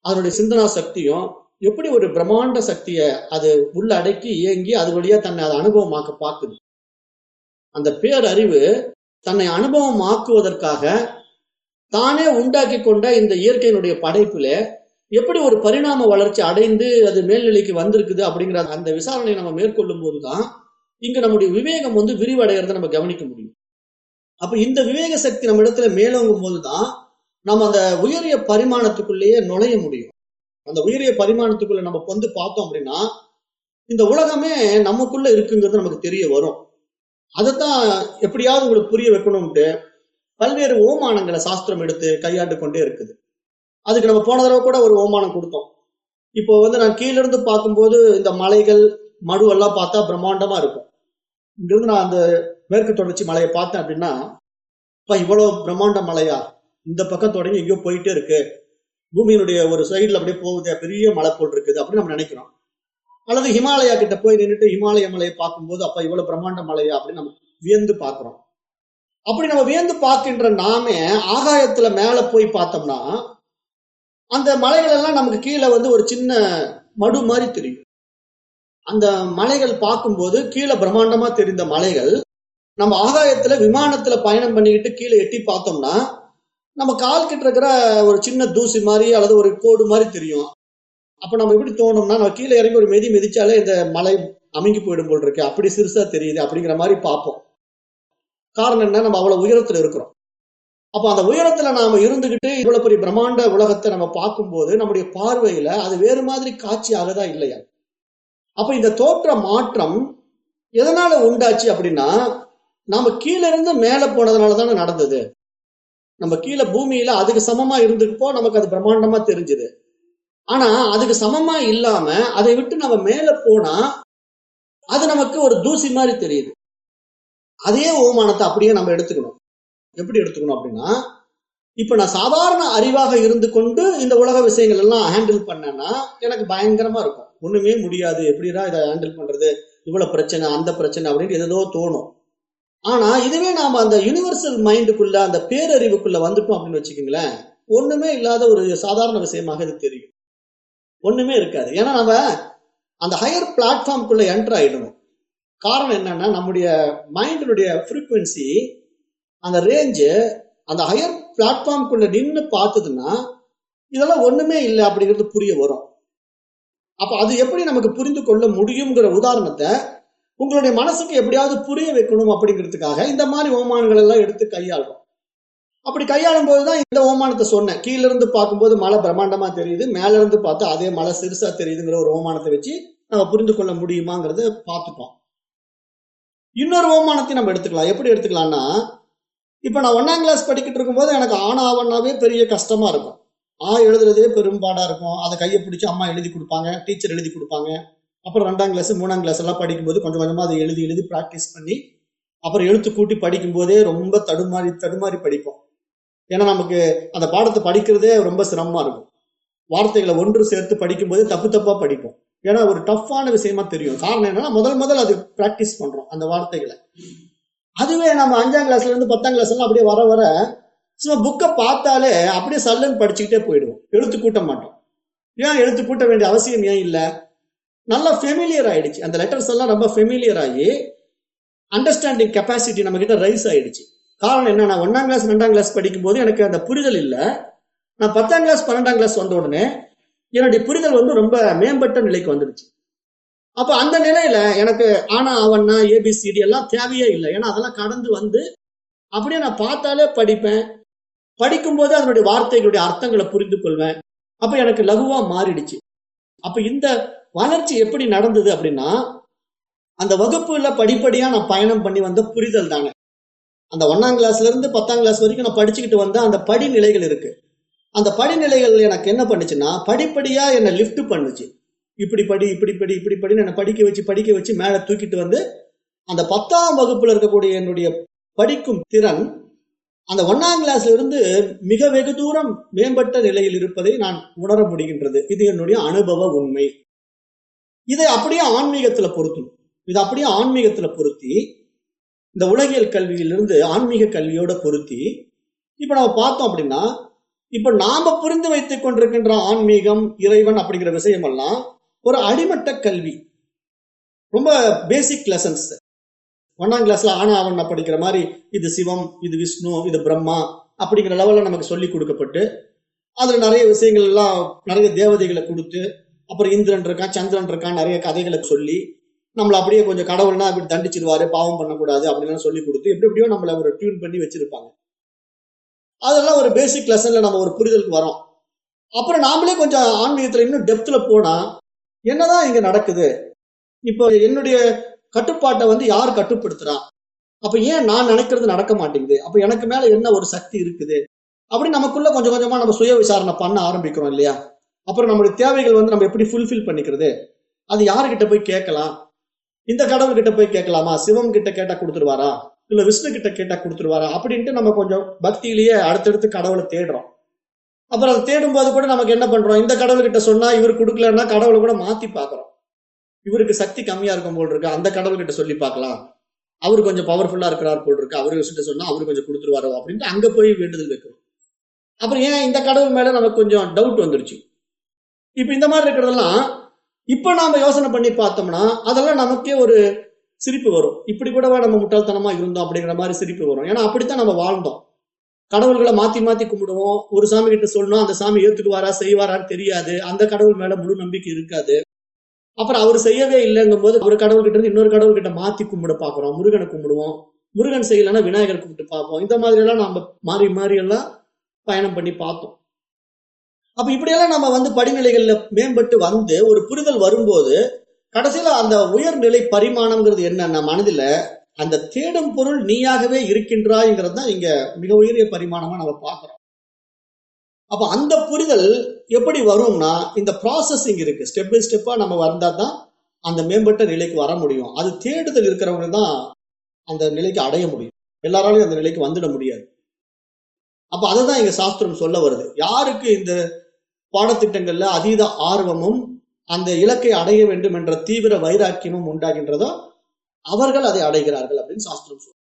[SPEAKER 1] அதனுடைய சிந்தனா சக்தியும் எப்படி ஒரு பிரம்மாண்ட சக்தியை அது உள்ள அடக்கி இயங்கி அது வழியா தன்னை அதை அனுபவமாக்க பார்க்குது? அந்த பேரறிவு தன்னை அனுபவமாக்குவதற்காக தானே உண்டாக்கி கொண்ட இந்த இயற்கையினுடைய படைப்பிலே எப்படி ஒரு பரிணாம வளர்ச்சி அடைந்து அது மேல்நிலைக்கு வந்திருக்குது அப்படிங்கிற அந்த விசாரணையை நம்ம மேற்கொள்ளும் போதுதான் இங்க நம்முடைய விவேகம் வந்து விரிவடைகிறத நம்ம கவனிக்க முடியும். அப்ப இந்த விவேக சக்தி நம்ம இடத்துல மேலோங்கும் போதுதான் நம்ம அந்த உயரிய பரிமாணத்துக்குள்ளேயே நுழைய முடியும். அந்த உயரிய பரிமாணத்துக்குள்ள நம்ம வந்து பார்த்தோம் அப்படின்னா இந்த உலகமே நமக்குள்ள இருக்குங்கிறது நமக்கு தெரிய வரும். அதைத்தான் எப்படியாவது உங்களுக்கு புரிய வைக்கணும்ட்டு பல்வேறு ஓமானங்களை சாஸ்திரம் எடுத்து கையாண்டு கொண்டே இருக்குது. அதுக்கு நம்ம போன தடவை கூட ஒரு ஓமானம் கொடுத்தோம். இப்போ வந்து நான் கீழிருந்து பார்க்கும்போது இந்த மலைகள் மடுவெல்லாம் பார்த்தா பிரம்மாண்டமா இருக்கும். இங்கிருந்து நான் அந்த மேற்கு தொடர்ச்சி மலையை பார்த்தேன் அப்படின்னா இப்ப இவ்வளவு பிரம்மாண்ட மலையா? இந்த பக்கம் தொடங்கி எங்கேயோ போயிட்டே இருக்கு. பூமியினுடைய ஒரு சைடில் அப்படியே போகுது. பெரிய மலை போல் இருக்குது. அப்படின்னு நம்ம நினைக்கிறோம். அல்லது ஹிமாலயா கிட்ட போய் நின்றுட்டு ஹிமாலய மலையை பார்க்கும்போது அப்ப இவ்வளவு பிரம்மாண்ட மலையா? அப்படின்னு நம்ம வியந்து பார்க்கிறோம். அப்படி நம்ம வியந்து பார்க்கின்ற நாமே ஆகாயத்துல மேல போய் பார்த்தோம்னா அந்த மலைகள் எல்லாம் நமக்கு கீழே வந்து ஒரு சின்ன மடு மாதிரி தெரியும். அந்த மலைகள் பார்க்கும்போது கீழே பிரம்மாண்டமா தெரிந்த மலைகள் நம்ம ஆகாயத்துல விமானத்துல பயணம் பண்ணிக்கிட்டு கீழே எட்டி பார்த்தோம்னா நம்ம கால் கிட்ட இருக்கிற ஒரு சின்ன தூசி மாதிரி அல்லது ஒரு கோடு மாதிரி தெரியும். அப்ப நம்ம எப்படி தோணும்னா நம்ம கீழே இறங்கி ஒரு மெதி மெதிச்சாலே இந்த மலை அமைங்கி போயிடும் போல் இருக்கு. அப்படி சிறுசா தெரியுது அப்படிங்கிற மாதிரி பார்ப்போம். காரணம் என்ன? நம்ம அவ்வளவு உயரத்துல இருக்கிறோம். அப்ப அந்த உயரத்துல நாம இருந்துகிட்டு இவ்வளவு பெரிய பிரம்மாண்ட உலகத்தை நம்ம பார்க்கும்போது நம்முடைய பார்வையில அது வேறு மாதிரி காட்சி ஆகுதா இல்லையா? அப்ப இந்த தோற்ற மாற்றம் எதனால உண்டாச்சு அப்படின்னா நாம கீழே இருந்து மேல போனதுனால தானே நடந்தது. நம்ம கீழே பூமியில அதுக்கு சமமா இருந்துப்போ நமக்கு அது பிரம்மாண்டமா தெரிஞ்சுது. ஆனா அதுக்கு சமமா இல்லாம அதை விட்டு நம்ம மேல போனா அது நமக்கு ஒரு தூசி மாதிரி தெரியுது. அதே ஓமானத்தை அப்படியே நம்ம எடுத்துக்கணும். எப்படி எடுத்துக்கணும் அப்படின்னா இப்ப நான் சாதாரண அறிவாக இருந்து கொண்டு இந்த உலக விஷயங்கள் எல்லாம் ஹேண்டில் பண்ணேன்னா எனக்கு பயங்கரமா இருக்கும். ஒண்ணுமே முடியாது. எப்படிடா இதை ஹேண்டில் பண்றது? இவ்வளவு பிரச்சனை அந்த பிரச்சனை அப்படின்னு ஏதோ தோணும். ஆனா இதுவே நாம அந்த யூனிவர்சல் மைண்டுக்குள்ள அந்த பேரறிவுக்குள்ள வந்துட்டோம் அப்படின்னு வச்சுக்கோங்களேன் ஒண்ணுமே இல்லாத ஒரு சாதாரண விஷயமாக இது தெரியும். ஒண்ணுமே இருக்காது. ஏன்னா நம்ம அந்த ஹையர் பிளாட்ஃபார்ம்குள்ள என்டர் ஆயிடணும். காரணம் என்னன்னா நம்முடைய மைண்டினுடைய ஃப்ரீக்குவென்சி அந்த ரேஞ்சு அந்த ஹையர் பிளாட்ஃபார்ம்குள்ள நின்று பார்த்ததுன்னா இதெல்லாம் ஒண்ணுமே இல்லை அப்படிங்கிறது புரிய வரும். அப்ப அது எப்படி நமக்கு புரிந்து கொள்ள முடியுங்கிற உதாரணத்தை உங்களுடைய மனசுக்கு எப்படியாவது புரிய வைக்கணும் அப்படிங்கிறதுக்காக இந்த மாதிரி ஓமானங்கள் எல்லாம் எடுத்து கையாளுறோம். அப்படி கையாளும் போதுதான் இந்த ஓமானத்தை சொன்னேன். கீழ இருந்து பார்க்கும்போது மலை பிரம்மாண்டமா தெரியுது மேல இருந்து பார்த்தா அதே மலை சிறுசா தெரியுதுங்கிற ஒரு ஓமானத்தை வச்சு நம்ம புரிந்து கொள்ள முடியுமாங்கிறத பார்த்துப்போம். இன்னொரு ஓமானத்தை நம்ம எடுத்துக்கலாம். எப்படி எடுத்துக்கலாம்னா இப்போ நான் ஒன்றாம் கிளாஸ் படிக்கிட்டு இருக்கும்போது எனக்கு ஆனா ஆவன்னாவே பெரிய கஷ்டமா இருக்கும். ஆ எழுதுறதே பெரும்பாடாக இருக்கும். அதை கையை பிடிச்சி அம்மா எழுதி கொடுப்பாங்க டீச்சர் எழுதி கொடுப்பாங்க. அப்புறம் ரெண்டாம் கிளாஸ் மூணாம் கிளாஸ் எல்லாம் படிக்கும்போது கொஞ்சம் கொஞ்சமாக அதை எழுதி எழுதி ப்ராக்டிஸ் பண்ணி அப்புறம் எழுத்து கூட்டி படிக்கும் போதே ரொம்ப தடுமாறி தடுமாறி படிப்போம். ஏன்னா நமக்கு அந்த பாடத்தை படிக்கிறதே ரொம்ப சிரமமாக இருக்கும். வார்த்தைகளை ஒன்று சேர்த்து படிக்கும்போதே தப்பு தப்பாக படிப்போம். ஏன்னா ஒரு டஃப்பான விஷயமா தெரியும். காரணம் என்னன்னா முதல் முதல் அது ப்ராக்டிஸ் பண்ணுறோம் அந்த வார்த்தைகளை. அதுவே நம்ம அஞ்சாம் கிளாஸ்ல இருந்து பத்தாம் கிளாஸ் எல்லாம் அப்படியே வர வர சும்மா புக்கை பார்த்தாலே அப்படியே சல்லுன்னு படிச்சுக்கிட்டே போயிடுவோம். எழுத்து கூட்ட மாட்டோம். ஏன் எழுத்து கூட்ட வேண்டிய அவசியம் ஏன் இல்லை? நல்லா ஃபெமிலியர் ஆயிடுச்சு. அந்த லெட்டர்ஸ் எல்லாம் ரொம்ப ஃபெமிலியர் ஆகி அண்டர்ஸ்டாண்டிங் கெப்பாசிட்டி நம்ம கிட்ட ரைஸ் ஆயிடுச்சு. காரணம் என்ன? நான் ஒன்னாம் கிளாஸ் ரெண்டாம் கிளாஸ் படிக்கும்போது எனக்கு அந்த புரிதல் இல்லை. நான் பத்தாம் கிளாஸ் பன்னெண்டாம் கிளாஸ் வந்த உடனே என்னுடைய புரிதல் வந்து ரொம்ப மேம்பட்ட நிலைக்கு வந்துடுச்சு. அப்ப அந்த நிலையில எனக்கு ஆனா அவன்னா ஏபிசிடி எல்லாம் தேவையே இல்லை. ஏன்னா அதெல்லாம் கடந்து வந்து அப்படியே நான் பார்த்தாலே படிப்பேன். படிக்கும்போது அதனுடைய வார்த்தைகளுடைய அர்த்தங்களை புரிந்து கொள்வேன். அப்ப எனக்கு லகுவா மாறிடுச்சு. அப்ப இந்த வளர்ச்சி எப்படி நடந்தது அப்படின்னா அந்த வகுப்புல படிப்படியா நான் பயணம் பண்ணி வந்த புரிதல் தானே அந்த ஒன்னாம் கிளாஸ்ல இருந்து பத்தாம் கிளாஸ் வரைக்கும் நான் படிச்சுக்கிட்டு வந்த அந்த படிநிலைகள் இருக்கு. அந்த படிநிலைகள் எனக்கு என்ன பண்ணுச்சுன்னா படிப்படியா என்னை லிஃப்ட் பண்ணுச்சு. இப்படி படி இப்படி படி இப்படி படின்னு என்னை படிக்க வச்சு படிக்க வச்சு மேலே தூக்கிட்டு வந்து அந்த பத்தாம் வகுப்புல இருக்கக்கூடிய என்னுடைய படிக்கும் திறன் அந்த ஒன்னாம் கிளாஸ்ல இருந்து மிக வெகு தூரம் மேம்பட்ட நிலையில் இருப்பதை நான் உணர முடிகின்றது. இது என்னுடைய அனுபவ உண்மை. இதை அப்படியே ஆன்மீகத்துல பொருத்தணும் இதை அப்படியே ஆன்மீகத்துல பொருத்தி இந்த உலகியல் கல்வியிலிருந்து ஆன்மீக கல்வியோட பொருத்தி இப்ப நம்ம பார்த்தோம் அப்படின்னா இப்ப நாம புரிந்து வைத்துக் கொண்டிருக்கின்ற ஆன்மீகம் இறைவன் அப்படிங்கிற விஷயம் எல்லாம் ஒரு அடிமட்ட கல்வி. ரொம்ப பேசிக் லெசன்ஸ் ஒன்னாம் கிளாஸ்ல ஆனா அவன் படிக்கிற மாதிரி இது சிவம் இது விஷ்ணு இது பிரம்மா அப்படிங்கிற லெவல்ல நமக்கு சொல்லி கொடுக்கப்பட்டு அதுல நிறைய விஷயங்கள் எல்லாம் நிறைய தேவதைகளை கொடுத்து அப்புறம் இந்திரன் இருக்கான் சந்திரன் இருக்கான் நிறைய கதைகளை சொல்லி நம்மளை அப்படியே கொஞ்சம் கடவுள்னா அப்படி தண்டிச்சிருவாரு பாவம் பண்ணக்கூடாது அப்படின்னு சொல்லி கொடுத்து எப்படி எப்படியோ நம்மளை ஒரு டியூன் பண்ணி வச்சிருப்பாங்க. அதெல்லாம் ஒரு பேசிக் லெசன்ல நம்ம ஒரு புரிதலுக்கு வரோம். அப்புறம் நாமளே கொஞ்சம் ஆன்மீகத்துல இன்னும் டெப்த்ல போனா என்னதான் இங்க நடக்குது? இப்போ என்னுடைய கட்டுப்பாட்டை வந்து யார் கட்டுப்படுத்துறா? அப்ப ஏன் நான் நினைக்கிறது நடக்க மாட்டேங்குது? அப்ப எனக்கு மேல என்ன ஒரு சக்தி இருக்குது? அப்படி நமக்குள்ள கொஞ்சம் கொஞ்சமா நம்ம சுய விசாரணை பண்ண ஆரம்பிக்கிறோம் இல்லையா? அப்புறம் நம்மளுடைய தேவைகள் வந்து நம்ம எப்படி ஃபுல்ஃபில் பண்ணிக்கிறது? அது யாருக்கிட்ட போய் கேட்கலாம்? இந்த கடவுள் கிட்ட போய் கேட்கலாமா? சிவம் கிட்ட கேட்டா கொடுத்துருவாரா? இல்ல விஷ்ணு கிட்ட கேட்டா கொடுத்துருவாரா? அப்படின்ட்டு நம்ம கொஞ்சம் பக்தியிலேயே அடுத்தடுத்து கடவுளை தேடுறோம். அப்புறம் அதை தேடும் போது கூட நமக்கு என்ன பண்றோம்? இந்த கடவுள்கிட்ட சொன்னா இவர் கொடுக்கலன்னா கடவுளை கூட மாத்தி பாக்குறோம் இவருக்கு சக்தி கம்மியா இருக்கும் போல் இருக்கு. அந்த கடவுள்கிட்ட சொல்லி பார்க்கலாம். அவர் கொஞ்சம் பவர்ஃபுல்லா இருக்கிறார் போல் இருக்கு. அவரு கிட்ட சொன்னா அவரு கொஞ்சம் கொடுத்துருவாரோ அப்படின்ட்டு அங்க போய் வேண்டுதல் வைக்கிறோம். அப்புறம் ஏன் இந்த கடவுள் மேல நமக்கு கொஞ்சம் டவுட் வந்துருச்சு? இப்ப இந்த மாதிரி இருக்கிறதெல்லாம் இப்ப நாம யோசனை பண்ணி பார்த்தோம்னா அதெல்லாம் நமக்கே ஒரு சிரிப்பு வரும். இப்படி கூடவா நம்ம முட்டாள்தனமா இருந்தோம் அப்படிங்கிற மாதிரி சிரிப்பு வரும். ஏன்னா அப்படித்தான் நம்ம வாழ்ந்தோம். கடவுள்களை மாத்தி மாத்தி கும்பிடுவோம். ஒரு சாமி கிட்ட சொல்லணும் அந்த சாமி ஏத்துக்குவாரா செய்வாரான்னு தெரியாது. அந்த கடவுள் மேல முழு நம்பிக்கை இருக்காது. அப்புறம் அவர் செய்யவே இல்லைங்கும் போது ஒரு கடவுள் கிட்ட இருந்து இன்னொரு கடவுள் கிட்ட மாத்தி கும்பிட பாக்குறோம். முருகனை கும்பிடுவோம். முருகன் செய்யலைன்னா விநாயகர் கும்பிட்டு பார்ப்போம் இந்த மாதிரி எல்லாம் நம்ம மாறி மாறி எல்லாம் பயணம் பண்ணி பார்த்தோம் அப்ப இப்படியெல்லாம் நம்ம வந்து படிநிலைகள்ல மேம்பட்டு வந்து ஒரு புரிதல் வரும்போது கடைசியில அந்த உயர்நிலை பரிமாணம்ங்கிறது என்ன மனதில அந்த தேடும் பொருள் நீயாகவே இருக்கின்றாய்ங்கிறது தான் இங்க மிக உயரிய பரிமாணமா நம்ம பார்க்கிறோம். அப்ப அந்த புரிதல் எப்படி வரும்னா இந்த ப்ராசஸிங் இருக்கு. ஸ்டெப் பை ஸ்டெப்பா நம்ம வந்தா தான் அந்த மேம்பட்ட நிலைக்கு வர முடியும். அது தேடுதல் இருக்கிறவங்க தான் அந்த நிலைக்கு அடைய முடியும். எல்லாராலையும் அந்த நிலைக்கு வந்துட முடியாது. அப்ப அதுதான் இங்க சாஸ்திரம் சொல்ல வருது. யாருக்கு இந்த பாடத்திட்டங்கள்ல அதீத ஆர்வமும் அந்த இலக்கை அடைய வேண்டும் என்ற தீவிர வைராக்கியமும் உண்டாகின்றதோ அவர்கள் அதை அடைகிறார்கள் அப்படின்னு சாஸ்திரம் சொல்லும்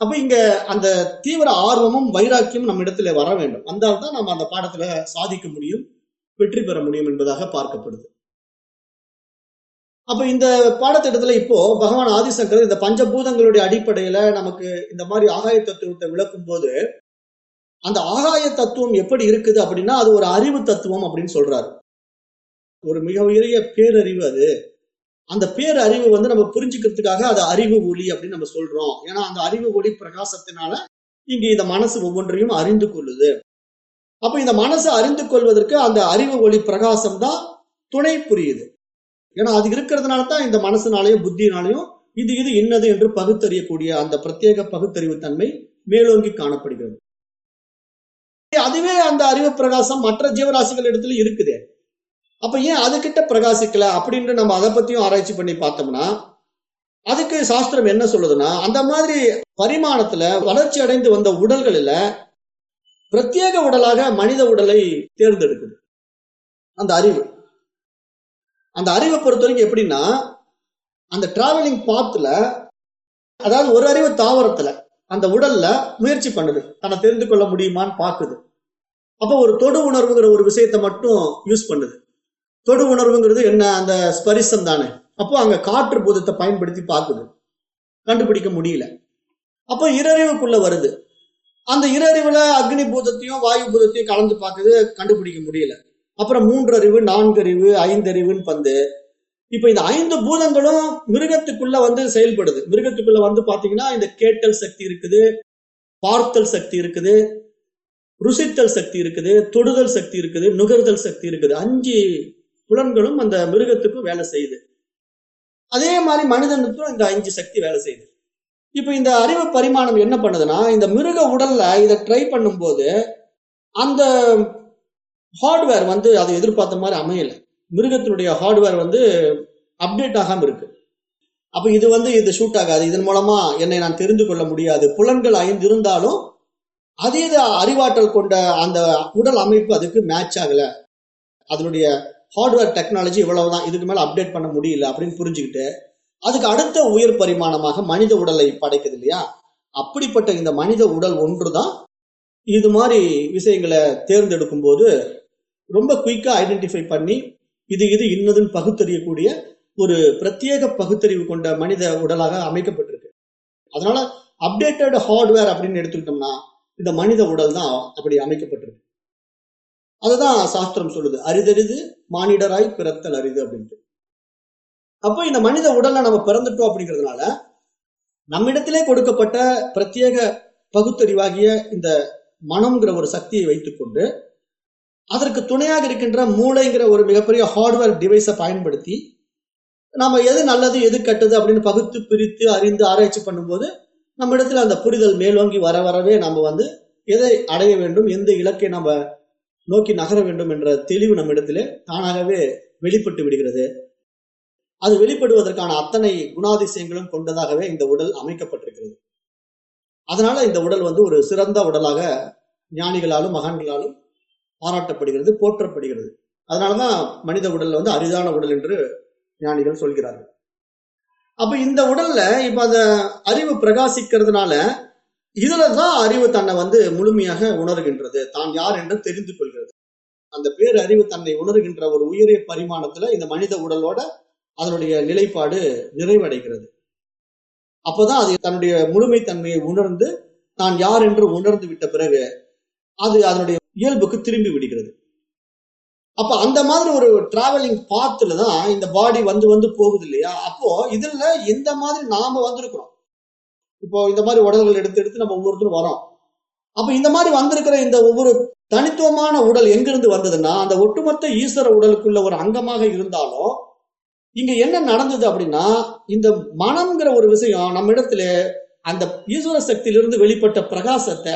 [SPEAKER 1] அப்ப இங்க அந்த தீவிர ஆர்வமும் வைராக்கியமும் நம்ம இடத்துல வர வேண்டும். வந்தால்தான் நம்ம அந்த பாடத்துல சாதிக்க முடியும் வெற்றி பெற முடியும் என்பதாக பார்க்கப்படுது. அப்ப இந்த பாடத்திட்டத்துல இப்போ பகவான் ஆதிசங்கர் இந்த பஞ்சபூதங்களுடைய அடிப்படையில நமக்கு இந்த மாதிரி ஆகாய தத்துவத்தை விளக்கும் போது அந்த ஆகாய தத்துவம் எப்படி இருக்குது அப்படின்னா அது ஒரு அறிவு தத்துவம் அப்படின்னு சொல்றாரு. ஒரு மிக உயரிய பேரறிவு அது. அந்த பேரறிவு வந்து நம்ம புரிஞ்சுக்கிறதுக்காக அது அறிவு ஒளி அப்படின்னு நம்ம சொல்றோம். ஏன்னா அந்த அறிவு ஒளி பிரகாசத்தினால இங்கு இந்த மனசு ஒவ்வொன்றையும் அறிந்து கொள்ளுது. அப்ப இந்த மனசை அறிந்து கொள்வதற்கு அந்த அறிவு ஒளி பிரகாசம் தான் துணை புரியுது. ஏன்னா அது இருக்கிறதுனால தான் இந்த மனசுனாலையும் புத்தினாலையும் இது இது இன்னது என்று பகுத்தறியக்கூடிய அந்த பிரத்யேக பகுத்தறிவு தன்மை மேலோங்கி காணப்படுகிறது. அதுவே அந்த அறிவு பிரகாசம் மற்ற ஜீவராசிகள் இடத்துல இருக்குது. அப்ப ஏன் அதுகிட்ட பிரகாசிக்கல அப்படின்ட்டு நம்ம அதை பத்தியும் ஆராய்ச்சி பண்ணி பார்த்தோம்னா அதுக்கு சாஸ்திரம் என்ன சொல்லுதுன்னா அந்த மாதிரி பரிமாணத்துல வளர்ச்சி அடைந்து வந்த உடல்களில பிரத்யேக உடலாக மனித உடலை தேர்ந்தெடுக்குது. அந்த அறிவு. அந்த அறிவை பொறுத்த வரைக்கும் எப்படின்னா அந்த டிராவலிங் பாத்துல அதாவது ஒரு அறிவு தாவரத்துல அந்த உடல்ல முயற்சி பண்ணுது. தன்னை தெரிந்து கொள்ள முடியுமான்னு பாக்குது அப்போ ஒரு தொடு உணர்வுங்கிற ஒரு விஷயத்த மட்டும் யூஸ் பண்ணுது. தொடு உணர்வுங்கிறது என்ன? அந்த ஸ்பரிசம் தானே. அப்போ அங்க காற்று பூதத்தை பயன்படுத்தி பார்க்குது. கண்டுபிடிக்க முடியல. அப்போ இரறிவுக்குள்ள வருது. அந்த இரறிவுல அக்னி பூதத்தையும் வாயு பூதத்தையும் கலந்து பார்க்குது. கண்டுபிடிக்க முடியல. அப்புறம் மூன்றறிவு நான்கறிவு ஐந்தறிவுன்னு பந்து இப்ப இந்த ஐந்து பூதங்களும் மிருகத்துக்குள்ள வந்து செயல்படுது. மிருகத்துக்குள்ள வந்து பாத்தீங்கன்னா இந்த கேட்டல் சக்தி இருக்குது பார்த்தல் சக்தி இருக்குது ருசித்தல் சக்தி இருக்குது தொடுதல் சக்தி இருக்குது நுகர்தல் சக்தி இருக்குது. அஞ்சு புலன்களும் அந்த மிருகத்துக்கும் வேலை செய்யுது. அதே மாதிரி மனிதனுக்கும் இந்த அஞ்சு சக்தி வேலை செய்யுது. இப்ப இந்த அறிவு பரிமாணம் என்ன பண்ணுதுன்னா இந்த மிருக உடல்ல இதை ட்ரை பண்ணும்போது அந்த ஹார்ட்வேர் வந்து அதை எதிர்பார்த்த மாதிரி அமையல. மிருகத்தினுடைய ஹார்ட்வேர் வந்து அப்டேட் ஆகாம இருக்கு. அப்ப இது வந்து இது ஷூட் ஆகாது. இதன் மூலமா என்னை நான் தெரிந்து கொள்ள முடியாது. புலன்கள் ஐந்து இருந்தாலும் அதீத அறிவாற்றல் கொண்ட அந்த உடல் அமைப்பு அதுக்கு மேட்ச் ஆகல. அதனுடைய ஹார்ட்வேர் டெக்னாலஜி இவ்வளவுதான் இதுக்கு மேல அப்டேட் பண்ண முடியல அப்படின்னு புரிஞ்சுக்கிட்டு அதுக்கு அடுத்த உயர் பரிமாணமாக மனித உடலை படைக்குது இல்லையா? அப்படிப்பட்ட இந்த மனித உடல் ஒன்றுதான் இது மாதிரி விஷயங்களை தேர்ந்தெடுக்கும் போது ரொம்ப குயிக்கா ஐடென்டிஃபை பண்ணி இது இது இன்னதுன்னு பகுத்தறியக்கூடிய ஒரு பிரத்யேக பகுத்தறிவு கொண்ட மனித உடலாக அமைக்கப்பட்டிருக்கு. அதனால அப்டேட்டட் ஹார்ட்வேர் அப்படின்னு எடுத்துக்கிட்டோம்னா இந்த மனித உடல் தான் அப்படி அமைக்கப்பட்டிருக்கு. அதுதான் சாஸ்திரம் சொல்லுது. அரிதறிது மானிடராய் பிறத்தல் அரிது அப்படின்ட்டு. அப்போ இந்த மனித உடல்ல நம்ம பிறந்துட்டோம் அப்படிங்கிறதுனால நம்மிடத்திலே கொடுக்கப்பட்ட பிரத்யேக பகுத்தறிவாகிய இந்த மனம்ங்கிற ஒரு சக்தியை வைத்துக்கொண்டு அதற்கு துணையாக இருக்கின்ற மூளைங்கிற ஒரு மிகப்பெரிய ஹார்ட்வேர் டிவைஸை பயன்படுத்தி நம்ம எது நல்லது எது கெட்டது அப்படின்னு பகுத்து பிரித்து அறிந்து ஆராய்ச்சி பண்ணும்போது நம்ம இடத்துல அந்த புரிதல் மேலோங்கி வர வரவே நம்ம வந்து எதை அடைய வேண்டும் எந்த இலக்கை நம்ம நோக்கி நகர வேண்டும் என்ற தெளிவு நம்ம இடத்திலே தானாகவே வெளிப்பட்டு விடுகிறது. அது வெளிப்படுவதற்கான அத்தனை குணாதிசயங்களும் கொண்டதாகவே இந்த உடல் அமைக்கப்பட்டிருக்கிறது. அதனால இந்த உடல் வந்து ஒரு சிறந்த உடலாக ஞானிகளாலும் மகான்களாலும் பாராட்டப்படுகிறது போற்றப்படுகிறது. அதனாலதான் மனித உடல் வந்து அரிதான உடல் என்று ஞானிகள் சொல்கிறார்கள். அப்ப இந்த உடல்ல இப்ப அந்த அறிவு பிரகாசிக்கிறதுனால இதுலதான் அறிவு தன்னை வந்து முழுமையாக உணர்கின்றது. தான் யார் என்று தெரிந்து கொள்கிறது. அந்த பேர் அறிவு தன்னை உணர்கின்ற ஒரு உயரிய பரிமாணத்துல இந்த மனித உடலோட அதனுடைய நிலைப்பாடு நிறைவடைகிறது. அப்பதான் அது தன்னுடைய முழுமைத்தன்மையை உணர்ந்து தான் யார் என்று உணர்ந்து விட்ட பிறகு அது அதனுடைய இயல்புக்கு திரும்பி விடுகிறது. அப்ப அந்த மாதிரி ஒரு டிராவலிங் பாத்துல தான் இந்த பாடி வந்து வந்து போகுது இல்லையா? அப்போ இதுல இந்த மாதிரி நாம வந்திருக்கிறோம்? இப்போ இந்த மாதிரி உடல்கள் எடுத்து எடுத்து நம்ம ஒவ்வொருத்தரும் வரோம். அப்ப இந்த மாதிரி வந்திருக்கிற இந்த ஒவ்வொரு தனித்துவமான உடல் எங்கிருந்து வந்ததுன்னா அந்த ஒட்டுமொத்த ஈஸ்வர உடலுக்குள்ள ஒரு அங்கமாக இருந்தாலும் இங்க என்ன நடந்தது அப்படின்னா இந்த மனம்ங்கிற ஒரு விஷயம் நம்ம இடத்துல அந்த ஈஸ்வர சக்தியிலிருந்து வெளிப்பட்ட பிரகாசத்தை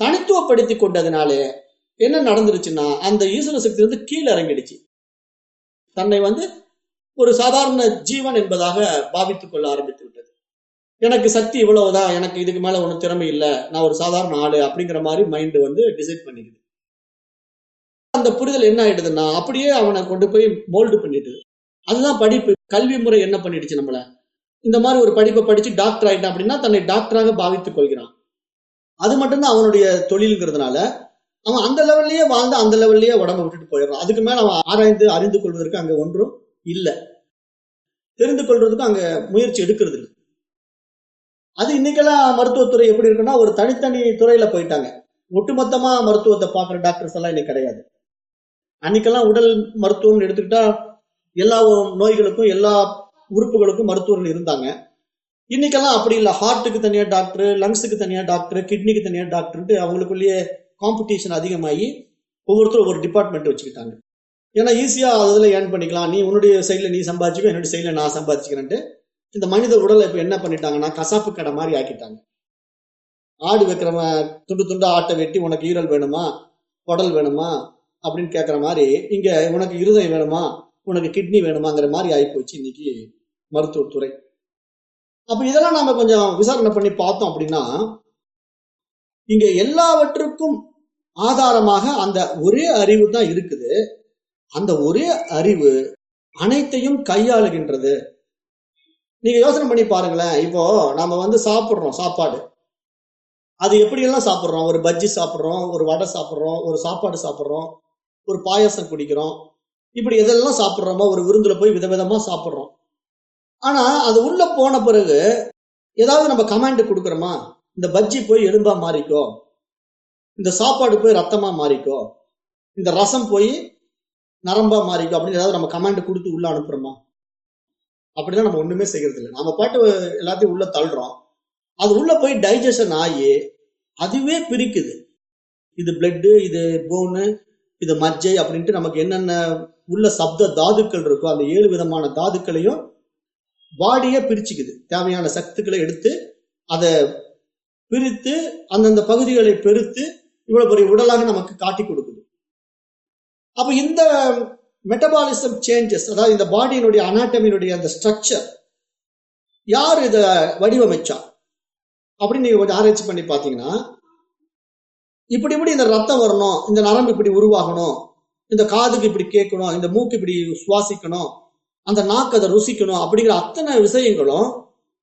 [SPEAKER 1] தனித்துவப்படுத்தி கொண்டதுனாலே என்ன நடந்துருச்சுன்னா அந்த ஈஸ்வர சக்தி வந்து கீழே இறங்கிடுச்சு. தன்னை வந்து ஒரு சாதாரண ஜீவன் என்பதாக பாவித்துக் கொள்ள ஆரம்பித்து எனக்கு சக்தி இவ்வளவுதான் எனக்கு இதுக்கு மேல ஒன்றும் திறமை இல்லை. நான் ஒரு சாதாரண ஆளு அப்படிங்கிற மாதிரி மைண்ட் வந்து டிசைட் பண்ணிக்குது. அந்த புரிதல் என்ன ஆயிடுதுன்னா அப்படியே அவனை கொண்டு போய் மோல்டு பண்ணிட்டு அதுதான் படிப்பு. கல்வி முறை என்ன பண்ணிடுச்சு நம்மள? இந்த மாதிரி ஒரு படிப்பை படிச்சு டாக்டர் ஆயிட்டான் அப்படின்னா தன்னை டாக்டராக பாவித்துக் கொள்கிறான். அது மட்டும்தான் அவனுடைய தொழிலுங்கிறதுனால அவன் அந்த லெவல்லயே வாழ்ந்து அந்த லெவல்லயே உடம்ப விட்டுட்டு போயிடுறான். அதுக்கு மேல அவன் ஆராய்ந்து அறிந்து கொள்வதற்கு அங்க ஒன்றும் இல்லை. தெரிந்து கொள்றதுக்கும் அங்க முயற்சி எடுக்கிறது இல்லை. அது இன்னைக்கெல்லாம் மருத்துவத்துறை எப்படி இருக்குன்னா ஒரு தனித்தனி துறையில போயிட்டாங்க. ஒட்டுமொத்தமா மருத்துவத்தை பாக்குற டாக்டர்ஸ் எல்லாம் இன்னைக்கு கிடையாது. அன்னைக்கெல்லாம் உடல் மருத்துவம்னு எடுத்துக்கிட்டா எல்லா நோய்களுக்கும் எல்லா உறுப்புகளுக்கும் மருத்துவர்கள் இருந்தாங்க. இன்னைக்கெல்லாம் அப்படி இல்லை. ஹார்ட்டுக்கு தனியா டாக்டர் லங்ஸுக்கு தனியா டாக்டர் கிட்னிக்கு தனியா டாக்டர்ன்ட்டு அவங்களுக்குள்ளேயே காம்படிஷன் அதிகமாகி ஒவ்வொருத்தரும் ஒரு டிபார்ட்மெண்ட் வச்சுக்கிட்டாங்க. ஏன்னா ஈஸியா அதுல ஏர்ன் பண்ணிக்கலாம். நீ உன்னுடைய சைட்ல நீ சம்பாதிச்சுக்கோ என்னுடைய சைட்ல நான் சம்பாதிச்சுக்கிறேன்ட்டு இந்த மனித உடலை இப்ப என்ன பண்ணிட்டாங்கன்னா கசாப்பு கடை மாதிரி ஆக்கிட்டாங்க. ஆடு வைக்கிறவ துண்டு துண்டா ஆட்டை வெட்டி உனக்கு ஈரல் வேணுமா? குடல் வேணுமா? அப்படின்னு கேட்குற மாதிரி இங்க உனக்கு இருதயம் வேணுமா? உனக்கு கிட்னி வேணுமாங்கிற மாதிரி ஆகிப்போச்சு இன்னைக்கு மருத்துவத்துறை அப்ப இதெல்லாம் நாம கொஞ்சம் விசாரணை பண்ணி பார்த்தோம் அப்படின்னா இங்க எல்லாவற்றுக்கும் ஆதாரமாக அந்த ஒரே அறிவு தான் இருக்குது. அந்த ஒரே அறிவு அனைத்தையும் கையாளுகின்றது. நீங்க யோசனை பண்ணி பாருங்களேன். இப்போ நம்ம வந்து சாப்பிடுறோம் சாப்பாடு. அது எப்படியெல்லாம் சாப்பிட்றோம்? ஒரு பஜ்ஜி சாப்பிட்றோம் ஒரு வடை சாப்பிட்றோம் ஒரு சாப்பாடு சாப்பிட்றோம் ஒரு பாயாசம் குடிக்கிறோம். இப்படி எதெல்லாம் சாப்பிட்றோமோ ஒரு விருந்துல போய் விதவிதமா சாப்பிட்றோம். ஆனா அது உள்ள போன பிறகு ஏதாவது நம்ம கமாண்ட் கொடுக்குறோமா? இந்த பஜ்ஜி போய் எலும்பா மாறிக்கோ. இந்த சாப்பாடு போய் ரத்தமா மாறிக்கோ. இந்த ரசம் போய் நரம்பா மாறிக்கோ அப்படின்னு ஏதாவது நம்ம கமாண்ட் கொடுத்து உள்ள அனுப்புறோமா? அப்படிதான் நம்ம ஒண்ணுமே செய்யறது இல்லை நம்ம பாட்டு எல்லாத்தையும் உள்ள தள்ளுறோம். அது உள்ள போய் டைஜஷன் ஆகி அதுவே பிரிக்குது. இது பிளட்டு இது போனு இது மஜ்ஜை அப்படின்ட்டு நமக்கு என்னென்ன உள்ள சப்த தாதுக்கள் இருக்கோ அந்த ஏழு விதமான தாதுக்களையும் பாடியே பிரிச்சுக்குது. தேவையான சத்துக்களை எடுத்து அதை பிரித்து அந்தந்த பகுதிகளை பெருத்து இவ்வளவு பெரிய உடலாக நமக்கு காட்டி கொடுக்குது. அப்ப இந்த மெட்டபாலிசம் சேஞ்சஸ் அதாவது இந்த பாடியினுடைய அனாட்டமியினுடைய அந்த ஸ்ட்ரக்சர் யார் இத வடிவமைச்சா? அப்படின்னு நீங்க கொஞ்சம் ஆராய்ச்சி பண்ணி பாத்தீங்கன்னா இப்படி இப்படி இந்த ரத்தம் வரணும் இந்த நரம்பு இப்படி உருவாகணும் இந்த காதுக்கு இப்படி கேட்கணும் இந்த மூக்கு இப்படி சுவாசிக்கணும் அந்த நாக்கு அதை ருசிக்கணும் அப்படிங்கிற அத்தனை விஷயங்களும்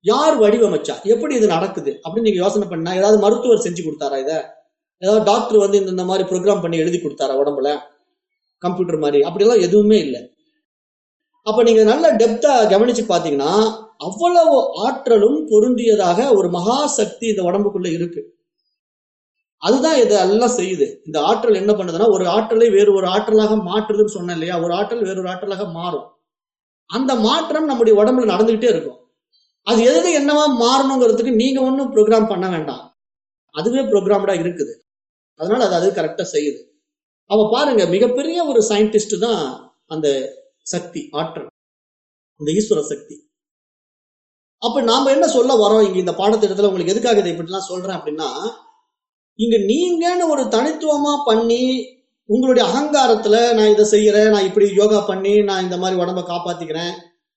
[SPEAKER 1] யார் வடிவமைச்சா? எப்படி இது நடக்குது? அப்படின்னு நீங்க யோசனை பண்ணா ஏதாவது மருத்துவர் செஞ்சு கொடுத்தாரா இதை? ஏதாவது டாக்டர் வந்து இந்த இந்த மாதிரி ப்ரோக்ராம் பண்ணி எழுதி கொடுத்தாரா உடம்புல? கம்ப்யூட்டர் மாதிரி. அப்படிலாம் எதுவுமே இல்லை. அப்ப நீங்க நல்ல டெப்தா கவனிச்சு பாத்தீங்கன்னா அவ்வளவு ஆற்றலும் பொருந்தியதாக ஒரு மகா சக்தி இந்த உடம்புக்குள்ள இருக்கு. அதுதான் இதை எல்லாம் செய்யுது. இந்த ஆற்றல் என்ன பண்ணுதுன்னா ஒரு ஆற்றலை வேறு ஒரு ஆற்றலாக மாற்றுதுன்னு சொன்னேன் இல்லையா? ஒரு ஆற்றல் வேறு ஒரு ஆற்றலாக மாறும். அந்த மாற்றம் நம்முடைய உடம்புல நடந்துகிட்டே இருக்கும். அது எது என்னவா மாறணுங்கிறதுக்கு நீங்க ஒன்றும் ப்ரோக்ராம் பண்ண வேண்டாம். அதுவே ப்ரோக்ராம்டா இருக்குது. அதனால அது அது கரெக்டா செய்யுது. அவ பாருங்க மிகப்பெரிய ஒரு சயின்டிஸ்ட் தான் அந்த சக்தி ஆற்றல். அந்த ஈஸ்வர சக்தி. அப்ப நாம என்ன சொல்ல வரோம்? இங்க இந்த பாடத்திட்டத்துல உங்களுக்கு எதுக்காக இதை இப்படிலாம் சொல்றேன் அப்படின்னா இங்க நீங்கன்னு ஒரு தனித்துவமா பண்ணி உங்களுடைய அகங்காரத்துல நான் இதை செய்யறேன் நான் இப்படி யோகா பண்ணி நான் இந்த மாதிரி உடம்ப காப்பாத்திக்கிறேன்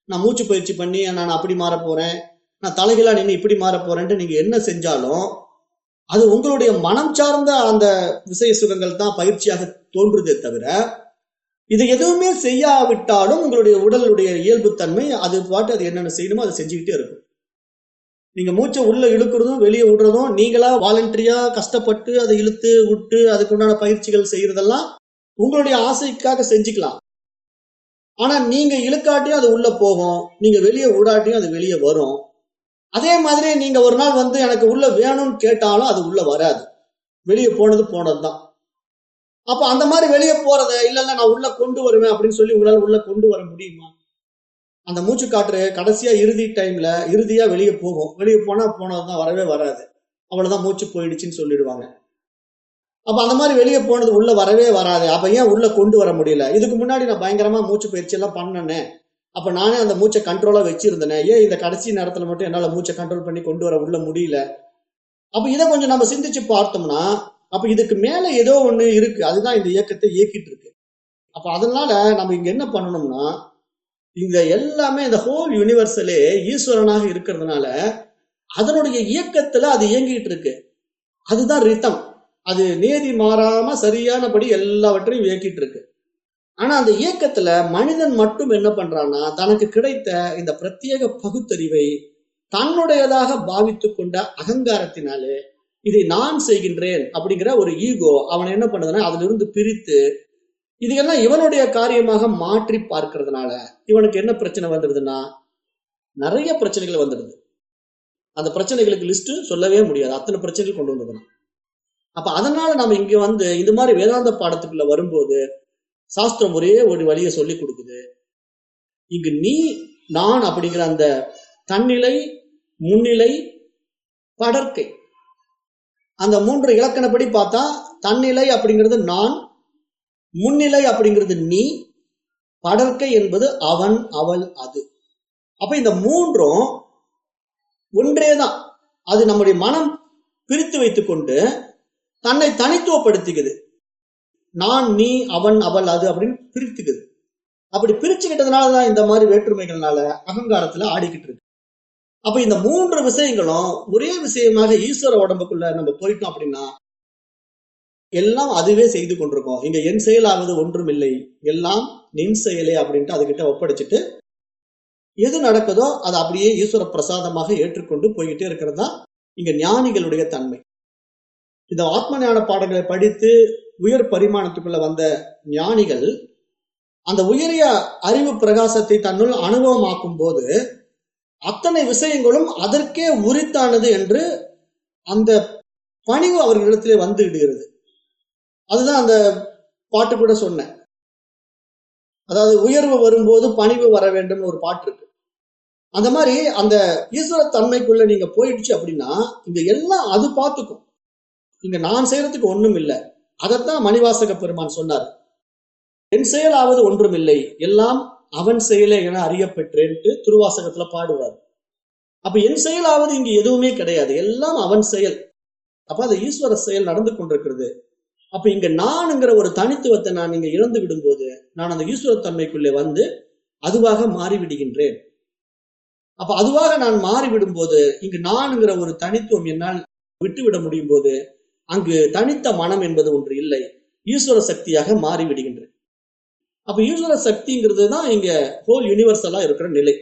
[SPEAKER 1] நான் மூச்சு பயிற்சி பண்ணி நான் அப்படி மாற போறேன் நான் தலைகளா நின்று இப்படி மாற போறேன்ட்டு நீங்க என்ன செஞ்சாலும் அது உங்களுடைய மனம் சார்ந்த அந்த விசய சுகங்கள் தான் பயிற்சியாக தோன்றுதே தவிர இது எதுவுமே செய்யாவிட்டாலும் உங்களுடைய உடலுடைய இயல்புத்தன்மை அது பாட்டு அது என்னென்ன செய்யணுமோ அதை செஞ்சுக்கிட்டே இருக்கும். நீங்க மூச்சை உள்ள இழுக்கிறதும் வெளியே விடுறதும் நீங்களா வாலண்டரியா கஷ்டப்பட்டு அதை இழுத்து விட்டு அதுக்குண்டான பயிற்சிகள் செய்யறதெல்லாம் உங்களுடைய ஆசைக்காக செஞ்சுக்கலாம். ஆனா நீங்க இழுக்காட்டியும் அது உள்ள போகும் நீங்க வெளியே விடாட்டியும் அது வெளியே வரும். அதே மாதிரி நீங்க ஒரு நாள் வந்து எனக்கு உள்ள வேணும்னு கேட்டாலும் அது உள்ள வராது. வெளியே போனது போனதுதான். அப்ப அந்த மாதிரி வெளியே போறத இல்ல இல்ல நான் உள்ள கொண்டு வருவேன் அப்படின்னு சொல்லி உங்களால் உள்ள கொண்டு வர முடியுமா? அந்த மூச்சு காற்று கடைசியா இறுதி டைம்ல இறுதியா வெளியே போகும். வெளியே போனா போனதுதான் வரவே வராது. அவ்வளவுதான் மூச்சு போயிடுச்சுன்னு சொல்லிடுவாங்க. அப்ப அந்த மாதிரி வெளியே போனது உள்ள வரவே வராது. அப்ப ஏன் உள்ள கொண்டு வர முடியல? இதுக்கு முன்னாடி நான் பயங்கரமா மூச்சு பயிற்சி எல்லாம் பண்ணனே. அப்ப நானே அந்த மூச்சை கண்ட்ரோலா வச்சிருந்தேனே. ஏன் இந்த கடைசி நேரத்துல மட்டும் என்னால மூச்சை கண்ட்ரோல் பண்ணி கொண்டு வர உள்ள முடியல? அப்ப இதை கொஞ்சம் நம்ம சிந்திச்சு பார்த்தோம்னா அப்ப இதுக்கு மேல ஏதோ ஒண்ணு இருக்கு. அதுதான் இந்த இயக்கத்தை இயக்கிட்டு இருக்கு. அப்ப அதனால நம்ம இங்க என்ன பண்ணணும்னா இந்த எல்லாமே இந்த ஹோல் யூனிவர்சலே ஈஸ்வரனாக இருக்கிறதுனால அதனுடைய இயக்கத்துல அது இயங்கிட்டு இருக்கு. அதுதான் ரித்தம் அது நேதி மாறாம சரியானபடி எல்லாவற்றையும் இயக்கிட்டு இருக்கு. ஆனா அந்த இயக்கத்துல மனிதன் மட்டும் என்ன பண்றான்னா தனக்கு கிடைத்த இந்த பிரத்யேக பகுத்தறிவை தன்னுடையதாக பாவித்து கொண்ட அகங்காரத்தினாலே இதை நான் செய்கின்றேன் அப்படிங்கிற ஒரு ஈகோ அவன் என்ன பண்ணுதுன்னா அதுல இருந்து பிரித்து இதையெல்லாம் இவனுடைய காரியமாக மாற்றி பார்க்கறதுனால இவனுக்கு என்ன பிரச்சனை வந்துடுதுன்னா நிறைய பிரச்சனைகள் வந்துடுது. அந்த பிரச்சனைகளுக்கு லிஸ்ட் சொல்லவே முடியாது. அத்தனை பிரச்சனைகள் கொண்டு வந்துடணும் அப்ப அதனால நம்ம இங்க வந்து இந்த மாதிரி வேதாந்த பாடத்துக்குள்ள வரும்போது சாஸ்திரம் ஒரே ஒரு வழியை சொல்லி கொடுக்குது. இங்கு நீ நான் அப்படிங்கிற அந்த தன்னிலை முன்னிலை படற்கை. அந்த மூன்று இலக்கணப்படி பார்த்தா தன்னிலை அப்படிங்கிறது நான் முன்னிலை அப்படிங்கிறது நீ படற்கை என்பது அவன் அவள் அது. அப்ப இந்த மூன்றும் ஒன்றேதான். அது நம்முடைய மனம் பிரித்து வைத்துக்கொண்டு தன்னை தனித்துவப்படுத்துகிறது. நான் நீ அவன் அவள் அது அப்படின்னு பிரித்துக்குது அப்படி பிரிச்சுக்கிட்டதுனால தான் இந்த மாதிரி வேற்றுமைகள்னால அகங்காரத்துல ஆடிக்கிட்டு இருக்கு. அப்ப இந்த மூன்று விஷயங்களும் ஒரே விஷயமாக ஈஸ்வர உடம்புக்குள்ள நம்ம போயிட்டோம் அப்படின்னா எல்லாம் அதுவே செய்து கொண்டிருக்கோம். இங்க என் செயலாவது ஒன்றும் இல்லை. எல்லாம் நின் செயலே அப்படின்ட்டு அதுகிட்ட ஒப்படைச்சிட்டு எது நடக்குதோ அதை அப்படியே ஈஸ்வர பிரசாதமாக ஏற்றுக்கொண்டு போய்கிட்டே இருக்கிறது தான் இங்க ஞானிகளுடைய தன்மை. இந்த ஆத்ம ஞான பாடங்களை படித்து உயர் பரிமாணத்துக்குள்ள வந்த ஞானிகள் அந்த உயரிய அறிவு பிரகாசத்தை தன்னுள் அனுபவமாக்கும் போது அத்தனை விஷயங்களும் அதற்கே உரித்தானது என்று அந்த பணிவு அவர்களிடத்திலே வந்து விடுகிறது அதுதான் அந்த பாட்டு கூட சொன்னேன். அதாவது உயர்வு வரும்போது பணிவு வர வேண்டும்னு ஒரு பாட்டு இருக்கு. அந்த மாதிரி அந்த ஈஸ்வர தன்மைக்குள்ள நீங்க போயிடுச்சு அப்படின்னா இங்க எல்லாம் அது பார்த்துக்கும் இங்க நான் செய்யறதுக்கு ஒண்ணும் இல்லை. அதைத்தான் மணிவாசக பெருமான் சொன்னார் என் செயலாவது ஒன்றும் இல்லை எல்லாம் அவன் செயலே என அறியப்பெற்றேன்ட்டு திருவாசகத்துல பாடுவார். அப்ப என் செயலாவது இங்க எதுவுமே கிடையாது எல்லாம் அவன் செயல். அப்ப அது ஈஸ்வர செயல் நடந்து கொண்டிருக்கிறது. அப்ப இங்க நானுங்கிற ஒரு தனித்துவத்தை நான் இங்க இழந்து விடும்போது நான் அந்த ஈஸ்வர தன்மைக்குள்ளே வந்து அதுவாக மாறிவிடுகின்றேன். அப்ப அதுவாக நான் மாறிவிடும் போது இங்கு நான்ங்கிற ஒரு தனித்துவம் என்னால் விட்டுவிட முடியும் போது அங்கு தனித்த மனம் என்பது ஒன்று இல்லை. ஈஸ்வர சக்தியாக மாறிவிடுகின்றது. அப்ப ஈஸ்வர சக்திங்கிறது தான் இங்க ஹோல் யூனிவர்சலா இருக்கிற நிலை.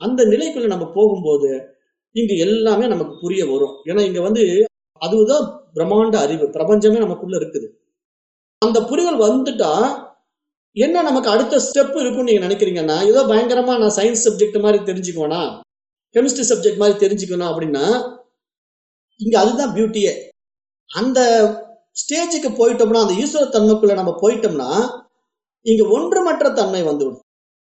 [SPEAKER 1] அந்த நிலைக்குள்ள நம்ம போகும்போது இங்கு எல்லாமே நமக்கு புரிய வரும். ஏன்னா இங்க வந்து அதுதான் பிரம்மாண்ட அறிவு. பிரபஞ்சமே நமக்குள்ள இருக்குது. அந்த புரிதல் வந்துட்டா என்ன நமக்கு அடுத்த ஸ்டெப் இருக்கும்னு நீங்க நினைக்கிறீங்கன்னா ஏதோ பயங்கரமா நான் சயின்ஸ் சப்ஜெக்ட் மாதிரி தெரிஞ்சுக்குவேனா? கெமிஸ்ட்ரி சப்ஜெக்ட் மாதிரி தெரிஞ்சுக்கணும் அப்படின்னா இங்க அதுதான் பியூட்டியே அந்த ஸ்டேஜுக்கு போயிட்டோம்னா அந்த ஈஸ்வர தன்மைக்குள்ள நம்ம போயிட்டோம்னா இங்க ஒன்றுமற்ற தன்மை வந்துவிடும்.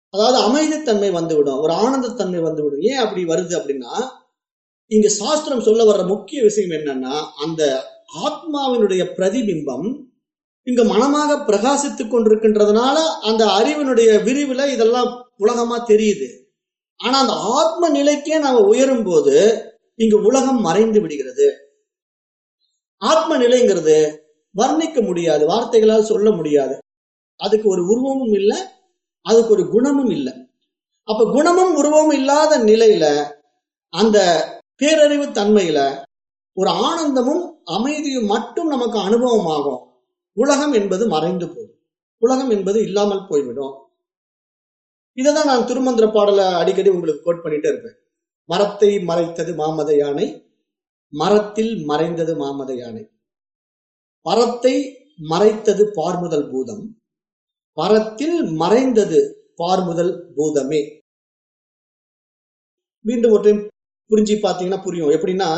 [SPEAKER 1] அதாவது அமைதித்தன்மை வந்துவிடும். ஒரு ஆனந்தத்தன்மை வந்துவிடும். ஏன் அப்படி வருது அப்படின்னா இங்க சாஸ்திரம் சொல்ல வர்ற முக்கிய விஷயம் என்னன்னா அந்த ஆத்மாவினுடைய பிரதிபிம்பம் இங்க மனமாக பிரகாசித்துக் கொண்டிருக்கின்றதுனால அந்த அறிவினுடைய விரிவுல இதெல்லாம் உலகமா தெரியுது. ஆனா அந்த ஆத்ம நிலைக்கே நாம உயரும் போது இங்கு உலகம் மறைந்து விடுகிறது. ஆத்ம நிலைங்கிறது வர்ணிக்க முடியாது வார்த்தைகளால் சொல்ல முடியாது. அதுக்கு ஒரு உருவமும் இல்லை அதுக்கு ஒரு குணமும் இல்லை. அப்ப குணமும் உருவமும் இல்லாத நிலையில அந்த பேரறிவு தன்மையில ஒரு ஆனந்தமும் அமைதியும் மட்டும் நமக்கு அனுபவமாகும் உலகம் என்பது மறைந்து போகும். உலகம் என்பது இல்லாமல் போய்விடும். இதைதான் நான் திருமந்திர பாடல அடிக்கடி உங்களுக்கு கோட் பண்ணிட்டே இருப்பேன். மரத்தை மறைத்தது மாமத யானை மரத்தில் மறைந்தது மாமத யானை. பரத்தை மறைத்தது பார்முதல் பூதம். பரத்தில் மறைந்தது பார்முதல் பூதமே. மீண்டும் ஒரு டைம் புரிஞ்சு பார்த்தீங்கன்னா புரியும். எப்படின்னா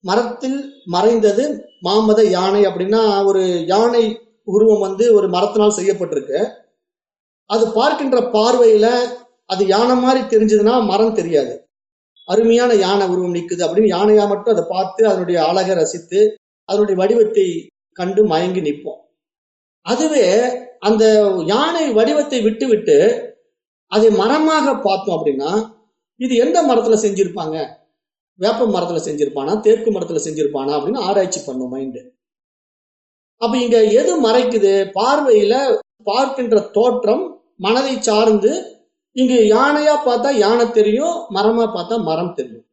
[SPEAKER 1] மரத்தில் மறைந்தது மாமத யானை அப்படின்னா ஒரு யானை உருவம் வந்து ஒரு மரத்தினால் செய்யப்பட்டிருக்கு. அது பார்க்கின்ற பார்வையில அது யானை மாதிரி தெரிஞ்சதுன்னா மரம் தெரியாது. அருமையான யானை உருவம் நிற்குது அப்படின்னு யானையா மட்டும் அதை பார்த்து அதனுடைய அழகை ரசித்து அதனுடைய வடிவத்தை கண்டு மயங்கி நிற்போம். அதுவே அந்த யானை வடிவத்தை விட்டு விட்டு அதை மரமாக பார்த்தோம் அப்படின்னா இது எந்த மரத்துல செஞ்சிருப்பாங்க? வேப்ப மரத்துல செஞ்சிருப்பானா? தேக்கு மரத்துல செஞ்சிருப்பானா? அப்படின்னு ஆராய்ச்சி பண்ணும் மைண்டு அப்ப இங்க எது மறைக்குது? பார்வையில பார்க்கின்ற தோற்றம் மனதை சார்ந்து இங்கு யானையா பார்த்தா யானை தெரியும் மரமா பார்த்தா மரம் தெரியும்.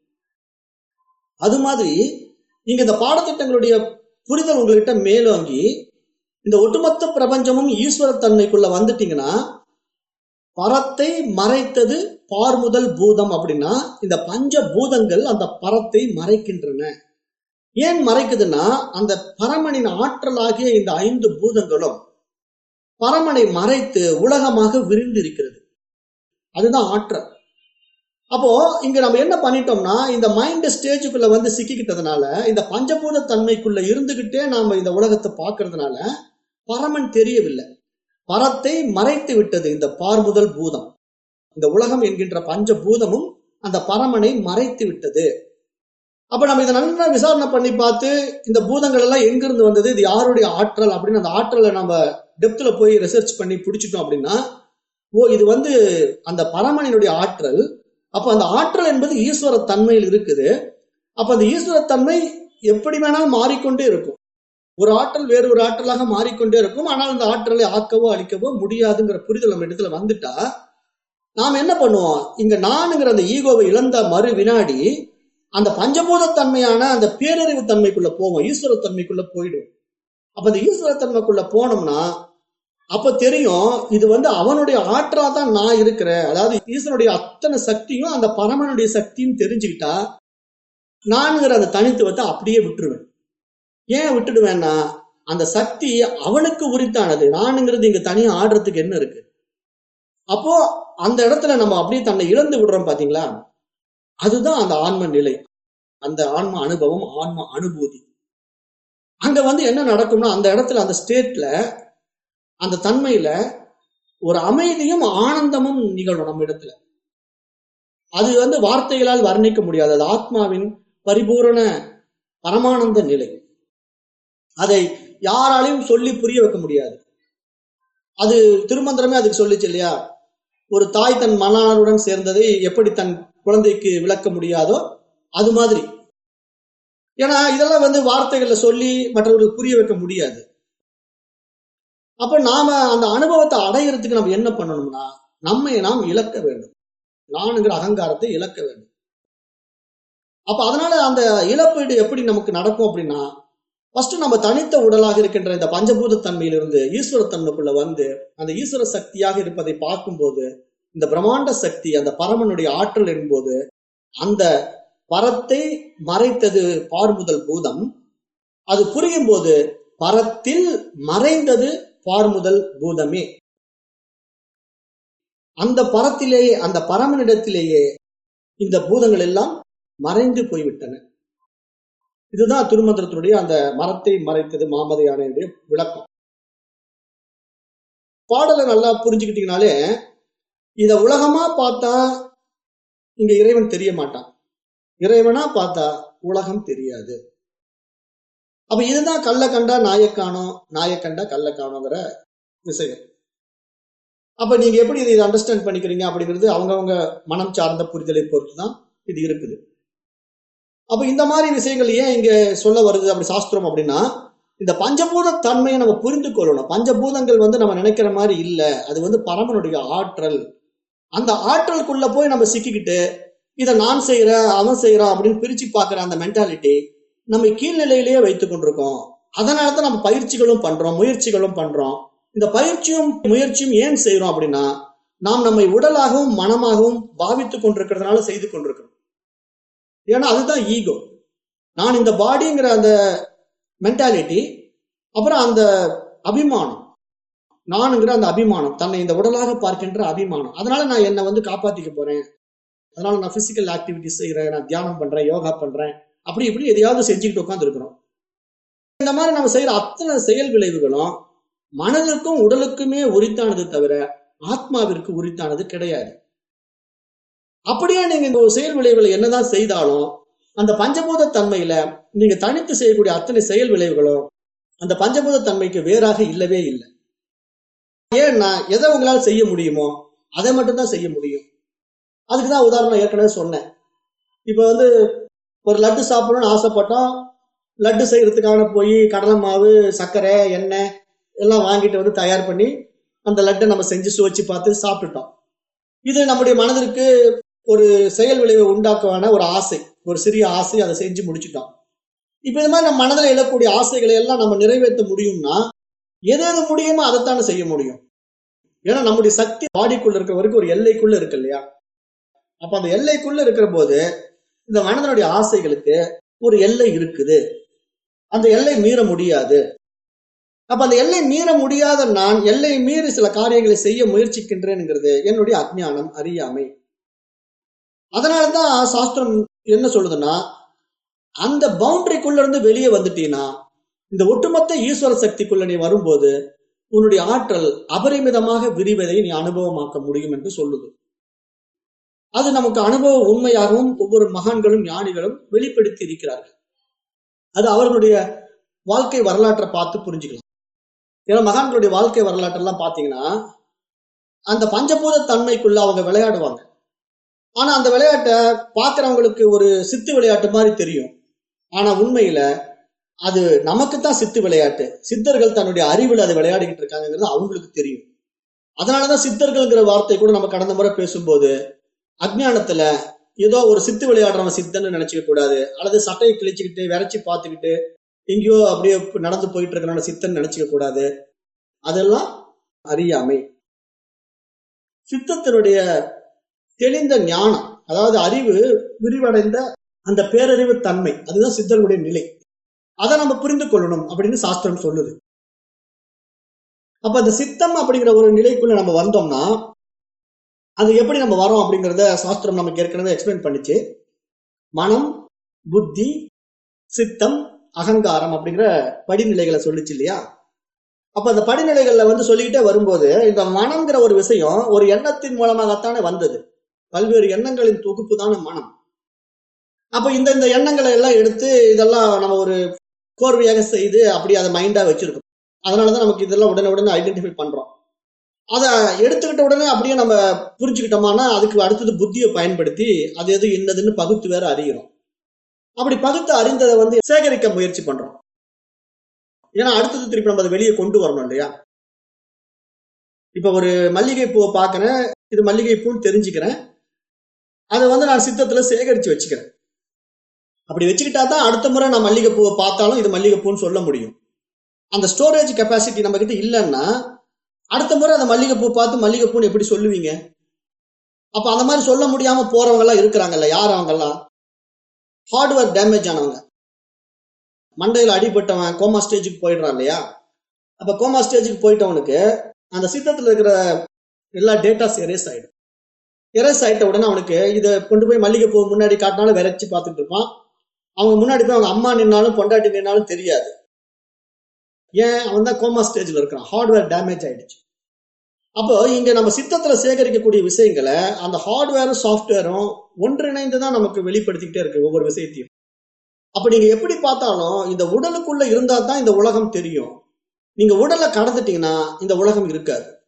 [SPEAKER 1] அது மாதிரி இங்க இந்த பாடத்திட்டங்களுடைய புரிதல் உங்ககிட்ட மேலோங்கி இந்த ஒட்டுமொத்த பிரபஞ்சமும் ஈஸ்வர தன்மைக்குள்ள வந்துட்டீங்கன்னா பரத்தை மறைத்தது பார்முதல் பூதம் அப்படின்னா இந்த பஞ்ச பூதங்கள் அந்த பரத்தை மறைக்கின்றன. ஏன் மறைக்குதுன்னா அந்த பரமனின் ஆற்றலாகிய இந்த ஐந்து பூதங்களும் பரமனை மறைத்து உலகமாக விரிந்து இருக்கிறது அதுதான் ஆற்றல். அப்போ இங்க நம்ம என்ன பண்ணிட்டோம்னா இந்த மைண்ட் ஸ்டேஜுக்குள்ள வந்து சிக்கிக்கிட்டதுனால இந்த பஞ்சபூத தன்மைக்குள்ள இருந்துகிட்டே நாம இந்த உலகத்தை பார்க்கறதுனால பரமன் தெரியவில்லை. பரத்தை மறைத்து விட்டது இந்த பார்முதல் பூதம். இந்த உலகம் என்கின்ற பஞ்ச பூதமும் அந்த பரமனை மறைத்து விட்டது. அப்ப நம்ம இதை நல்லா விசாரணை பண்ணி பார்த்து இந்த பூதங்கள் எல்லாம் எங்கிருந்து வந்தது? இது யாருடைய ஆற்றல்? அப்படின்னு அந்த ஆற்றலை நம்ம டெப்த்ல போய் ரிசர்ச் பண்ணி பிடிச்சிட்டோம் அப்படின்னா ஓ இது வந்து அந்த பரமனினுடைய ஆற்றல். அப்ப அந்த ஆற்றல் என்பது ஈஸ்வர தன்மையில் இருக்குது. அப்ப அந்த ஈஸ்வரத்தன்மை எப்படி வேணாலும் மாறிக்கொண்டே இருக்கும். ஒரு ஆற்றல் வேறு ஒரு ஆற்றலாக மாறிக்கொண்டே இருக்கும். ஆனால் அந்த ஆற்றலை ஆக்கவோ அழிக்கவோ முடியாதுங்கிற புரிதல் நம்ம இடத்துல வந்துட்டா நாம் என்ன பண்ணுவோம்? இங்க நானுங்கிற அந்த ஈகோவை இழந்த மறு வினாடி அந்த பஞ்சபூத தன்மையான அந்த பேரறிவு தன்மைக்குள்ள போவோம். ஈஸ்வர தன்மைக்குள்ள போயிடும் அப்ப அந்த ஈஸ்வர தன்மைக்குள்ள போனோம்னா அப்ப தெரியும் இது வந்து அவனுடைய ஆற்றலா தான் நான் இருக்கிறேன். அதாவது ஈஸ்வரனுடைய அத்தனை சக்தியும் அந்த பரமனுடைய சக்தியும் தெரிஞ்சுக்கிட்டா நான்கிற அந்த தனித்துவத்தை அப்படியே விட்டுருவேன். ஏன் விட்டுடுவேன்னா அந்த சக்தி அவனுக்கு உரித்தானது. நானுங்கிறது இங்க தனியா ஆடுறதுக்கு என்ன இருக்கு? அப்போ அந்த இடத்துல நம்ம அப்படியே தன்னை இழந்து விடுறோம் பாத்தீங்களா? அதுதான் அந்த ஆன்ம நிலை. அந்த ஆன்ம அனுபவம் ஆன்ம அனுபூதி. அங்க வந்து என்ன நடக்கும்னா அந்த இடத்துல அந்த ஸ்டேட்ல அந்த தன்மையில ஒரு அமைதியும் ஆனந்தமும் நிகழும் நம்ம இடத்துல. அது வந்து வார்த்தைகளால் வர்ணிக்க முடியாது. அது ஆத்மாவின் பரிபூரண பரமானந்த நிலை. அதை யாராலையும் சொல்லி புரிய வைக்க முடியாது. அது திருமந்திரமே அதுக்கு சொல்லிச்சு இல்லையா? ஒரு தாய் தன் மணாளருடன் சேர்ந்ததை எப்படி தன் குழந்தைக்கு விளக்க முடியாதோ அது மாதிரி. ஏன்னா இதெல்லாம் வந்து வார்த்தைகளை சொல்லி மற்றவர்களுக்கு புரிய வைக்க முடியாது. அப்ப நாம அந்த அனுபவத்தை அடையிறதுக்கு நம்ம என்ன பண்ணணும்னா நம்மை நாம் இழக்க வேண்டும். நானுங்கிற அகங்காரத்தை இழக்க வேண்டும். அப்ப அதனால அந்த இழப்பீடு எப்படி நமக்கு நடக்கும் அப்படின்னா ஃபர்ஸ்ட் நம்ம தனித்த உடலாக இருக்கின்ற இந்த பஞ்சபூத தன்மையிலிருந்து ஈஸ்வர தன்மைக்குள்ள வந்து அந்த ஈஸ்வர சக்தியாக இருப்பதை பார்க்கும்போது இந்த பிரம்மாண்ட சக்தி அந்த பரமனுடைய ஆற்றல் என்போது அந்த பரத்தை மறைத்தது பார்முதல் பூதம். அது புரியும் போது பரத்தில் மறைந்தது பார்முதல் பூதமே. அந்த பரத்திலேயே அந்த பரமனிடத்திலேயே இந்த பூதங்கள் எல்லாம் மறைந்து போய்விட்டன. இதுதான் திருமந்திரத்தினுடைய அந்த மரத்தை மறைத்தது மாமத விளக்கம். பாடலை நல்லா புரிஞ்சுக்கிட்டீங்கனாலே இத உலகமா பார்த்தா இங்க இறைவன் தெரிய மாட்டான். இறைவனா பார்த்தா உலகம் தெரியாது. அப்ப இதுதான் கல்ல கண்டா நாயக்கானோ நாயக்கண்டா கல்ல காணோங்கிற விஷயம். அப்ப நீங்க எப்படி இதை அண்டர்ஸ்டாண்ட் பண்ணிக்கிறீங்க அப்படிங்கிறது அவங்கவுங்க மனம் சார்ந்த புரிதலை பொறுத்து தான் இது இருக்குது. அப்ப இந்த மாதிரி விஷயங்கள் ஏன் இங்க சொல்ல வருது அப்படி சாஸ்திரம் அப்படின்னா இந்த பஞ்சபூத தன்மையை நம்ம புரிந்து கொள்ளணும். பஞ்சபூதங்கள் வந்து நம்ம நினைக்கிற மாதிரி இல்லை. அது வந்து பரமனுடைய ஆற்றல். அந்த ஆற்றலுக்குள்ள போய் நம்ம சிக்கிக்கிட்டு இதை நான் செய்யறேன் அவன் செய்யறான் அப்படின்னு பிரிச்சு பாக்குற அந்த மென்டாலிட்டி நம்ம கீழ்நிலையிலேயே வைத்துக் கொண்டிருக்கோம். அதனால தான் நம்ம பயிற்சிகளும் பண்றோம் முயற்சிகளும் பண்றோம். இந்த பயிற்சியும் முயற்சியும் ஏன் செய்யறோம் அப்படின்னா நாம் நம்மை உடலாகவும் மனமாகவும் பாவித்துக் கொண்டிருக்கிறதுனால செய்து கொண்டிருக்கிறோம். ஏன்னா அதுதான் ஈகோ. நான் இந்த பாடிங்கிற அந்த மென்டாலிட்டி அப்புறம் அந்த அபிமானம். நானுங்கிற அந்த அபிமானம் தன்னை இந்த உடலாக பார்க்கின்ற அபிமானம். அதனால நான் என்னை வந்து காப்பாத்திக்க போறேன். அதனால நான் பிசிக்கல் ஆக்டிவிட்டிஸ் செய்யறேன் நான் தியானம் பண்றேன் யோகா பண்றேன். அப்படி இப்படி எதையாவது செஞ்சுக்கிட்டு உட்காந்துருக்கிறோம் இந்த மாதிரி நம்ம செய்யற அத்தனை செயல் விளைவுகளும் மனதிற்கும் உடலுக்குமே உரித்தானது தவிர ஆத்மாவிற்கு உரித்தானது கிடையாது. அப்படியே நீங்க இந்த செயல் விளைவுகளை என்னதான் செய்தாலும் அந்த பஞ்சபூத தன்மையில நீங்க தனித்து செய்யக்கூடிய அத்தனை செயல் விளைவுகளும் அந்த பஞ்சபூத தன்மைக்கு வேறாக இல்லவே இல்லை. ஏன்னா எதை உங்களால் செய்ய முடியுமோ அதை மட்டும்தான் செய்ய முடியும். அதுக்குதான் உதாரணம் ஏற்கனவே சொன்னேன். இப்ப வந்து ஒரு லட்டு சாப்பிடணும்னு ஆசைப்பட்டோம் லட்டு செய்யறதுக்கான போய் கடலை மாவு சர்க்கரை எண்ணெய் எல்லாம் வாங்கிட்டு வந்து தயார் பண்ணி அந்த லட்டை நம்ம செஞ்சு சுவைச்சு பார்த்து சாப்பிட்டுட்டோம். இது நம்முடைய மனதிற்கு ஒரு செயல் விளைவை உண்டாக்குவான ஒரு ஆசை ஒரு சிறிய ஆசை அதை செஞ்சு முடிச்சுட்டோம். இப்ப இந்த மாதிரி நம்ம மனதில் எழக்கூடிய ஆசைகளை எல்லாம் நம்ம நிறைவேற்ற முடியும்னா எது எது முடியுமோ அதைத்தானே செய்ய முடியும். ஏன்னா நம்முடைய சக்தி பாடிக்குள்ள இருக்கிற வரைக்கும் ஒரு எல்லைக்குள்ள இருக்கு இல்லையா? அப்ப அந்த எல்லைக்குள்ள இருக்கிற போது இந்த மனதனுடைய ஆசைகளுக்கு ஒரு எல்லை இருக்குது. அந்த எல்லை மீற முடியாது. அப்ப அந்த எல்லை மீற முடியாத நான் எல்லை மீறி சில காரியங்களை செய்ய முயற்சிக்கின்றேன்ங்கிறது என்னுடைய அஜ்ஞானம் அறியாமை. அதனாலதான் சாஸ்திரம் என்ன சொல்லுதுன்னா அந்த பவுண்டரிக்குள்ள இருந்து வெளியே வந்துட்டீங்கன்னா இந்த ஒட்டுமொத்த ஈஸ்வர சக்திக்குள்ள நீ வரும்போது உன்னுடைய ஆற்றல் அபரிமிதமாக விரிவதை நீ அனுபவமாக்க முடியும் என்று சொல்லுது. அது நமக்கு அனுபவ உண்மையாகவும் ஒவ்வொரு மகான்களும் ஞானிகளும் வெளிப்படுத்தி இருக்கிறார்கள் அது அவர்களுடைய வாழ்க்கை வரலாற்றை பார்த்து புரிஞ்சுக்கலாம். ஏன்னா மகான்களுடைய வாழ்க்கை வரலாற்றெல்லாம் பார்த்தீங்கன்னா அந்த பஞ்சபூத தன்மைக்குள்ள அவங்க விளையாடுவாங்க. ஆனா அந்த விளையாட்டை பார்க்கறவங்களுக்கு ஒரு சித்து விளையாட்டு மாதிரி தெரியும். ஆனா உண்மையில அது நமக்கு தான் சித்து விளையாட்டு. சித்தர்கள் தன்னுடைய அறிவில் அதை விளையாடிக்கிட்டு இருக்காங்கிறது அவங்களுக்கு தெரியும். அதனாலதான் சித்தர்கள்ங்கிற வார்த்தை கூட நம்ம கடந்த முறை பேசும்போது அஜ்ஞானத்துல ஏதோ ஒரு சித்து விளையாடுறவன் சித்தன்னு நினைச்சுக்க கூடாது. அல்லது சட்டையை கிழிச்சுக்கிட்டு விரைச்சி பார்த்துக்கிட்டு எங்கேயோ அப்படியே நடந்து போயிட்டு இருக்கிறான சித்தன் நினைச்சுக்க கூடாது. அதெல்லாம் அறியாமை. சித்தத்தினுடைய தெளிந்த ஞானம் அதாவது அறிவு விரிவடைந்த அந்த பேரறிவு தன்மை அதுதான் சித்தனுடைய நிலை. அதை நம்ம புரிந்து கொள்ளணும் அப்படின்னு சாஸ்திரம் சொல்லுது. அப்ப அந்த சித்தம் அப்படிங்கிற ஒரு நிலைக்குள்ள நம்ம வந்தோம்னா அது எப்படி நம்ம வரோம் அப்படிங்கிறத சாஸ்திரம் நமக்கு ஏற்கனவே எக்ஸ்பிளைன் பண்ணிச்சு. மனம் புத்தி சித்தம் அகங்காரம் அப்படிங்கிற படிநிலைகளை சொல்லிச்சு இல்லையா? அப்ப அந்த படிநிலைகள்ல வந்து சொல்லிக்கிட்டே வரும்போது இந்த மனம்ங்கிற ஒரு விஷயம் ஒரு எண்ணத்தின் மூலமாகத்தானே வந்தது. பல்வேறு எண்ணங்களின் தொகுப்பு தானே மனம். அப்ப இந்த இந்த எண்ணங்களை எல்லாம் எடுத்து இதெல்லாம் நம்ம ஒரு கோர்வையாக செய்து அப்படி அதை மைண்டா வச்சிருக்கோம். அதனாலதான் நமக்கு இதெல்லாம் உடனே உடனே ஐடென்டிஃபை பண்றோம். அதை எடுத்துக்கிட்ட உடனே அப்படியே நம்ம புரிஞ்சுக்கிட்டோம்னா அதுக்கு அடுத்தது புத்தியை பயன்படுத்தி அது எது என்னதுன்னு பகுத்து வேற அறிகிறோம் அப்படி பகுத்து அறிந்ததை வந்து சேகரிக்க முயற்சி பண்றோம். ஏன்னா அடுத்தது திருப்பி நம்ம அதை வெளியே கொண்டு வரணும் இல்லையா? இப்ப ஒரு மல்லிகை பூவை பார்க்கறேன். இது மல்லிகை பூன்னு தெரிஞ்சுக்கிறேன். அதை வந்து நான் சித்தத்துல சேகரிச்சு வச்சுக்கிறேன். அப்படி வச்சுக்கிட்டா தான் அடுத்த முறை நான் மல்லிகை பூவை பார்த்தாலும் இது மல்லிகை பூன்னு சொல்ல முடியும். அந்த ஸ்டோரேஜ் கெப்பாசிட்டி நம்ம கிட்ட இல்லைன்னா அடுத்த முறை அந்த மல்லிகைப்பூ பார்த்து மல்லிகைப்பூன்னு எப்படி சொல்லுவீங்க? அப்ப அந்த மாதிரி சொல்ல முடியாம போறவங்க எல்லாம் இருக்கிறாங்கல்ல யார் அவங்கெல்லாம்? ஹார்ட் ஒர்க் டேமேஜ் ஆனவங்க. மண்டையில் அடிபட்டவன் கோமா ஸ்டேஜுக்கு போயிடுறான் இல்லையா? அப்ப கோமா ஸ்டேஜுக்கு போயிட்டவனுக்கு அந்த சித்தத்துல இருக்கிற எல்லா டேட்டாஸ் எரேஸ் ஆயிடும். எரேஸ் ஆயிட்ட உடனே அவனுக்கு இதை கொண்டு போய் மல்லிகைப்பூ முன்னாடி காட்டினாலும் விரைச்சி பார்த்துட்டு இருப்பான். அவங்க முன்னாடி போய் அவங்க அம்மா நின்னாலும் பொண்டாட்டி நின்னாலும் தெரியாது. ஏன்? அவன் தான் கோமா ஸ்டேஜ்ல இருக்கிறான். ஹார்ட்வேர் டேமேஜ் ஆயிடுச்சு. அப்போ இங்க நம்ம சித்தத்துல சேகரிக்கக்கூடிய விஷயங்களை அந்த ஹார்ட்வேரும் சாஃப்ட்வேரும் ஒன்றிணைந்து தான் நமக்கு வெளிப்படுத்திக்கிட்டே இருக்கு ஒவ்வொரு விஷயத்தையும். அப்ப நீங்க எப்படி பார்த்தாலும் இந்த உடலுக்குள்ள இருந்தா தான் இந்த உலகம் தெரியும். நீங்க உடலை கடந்துட்டீங்கன்னா இந்த உலகம் இருக்காது.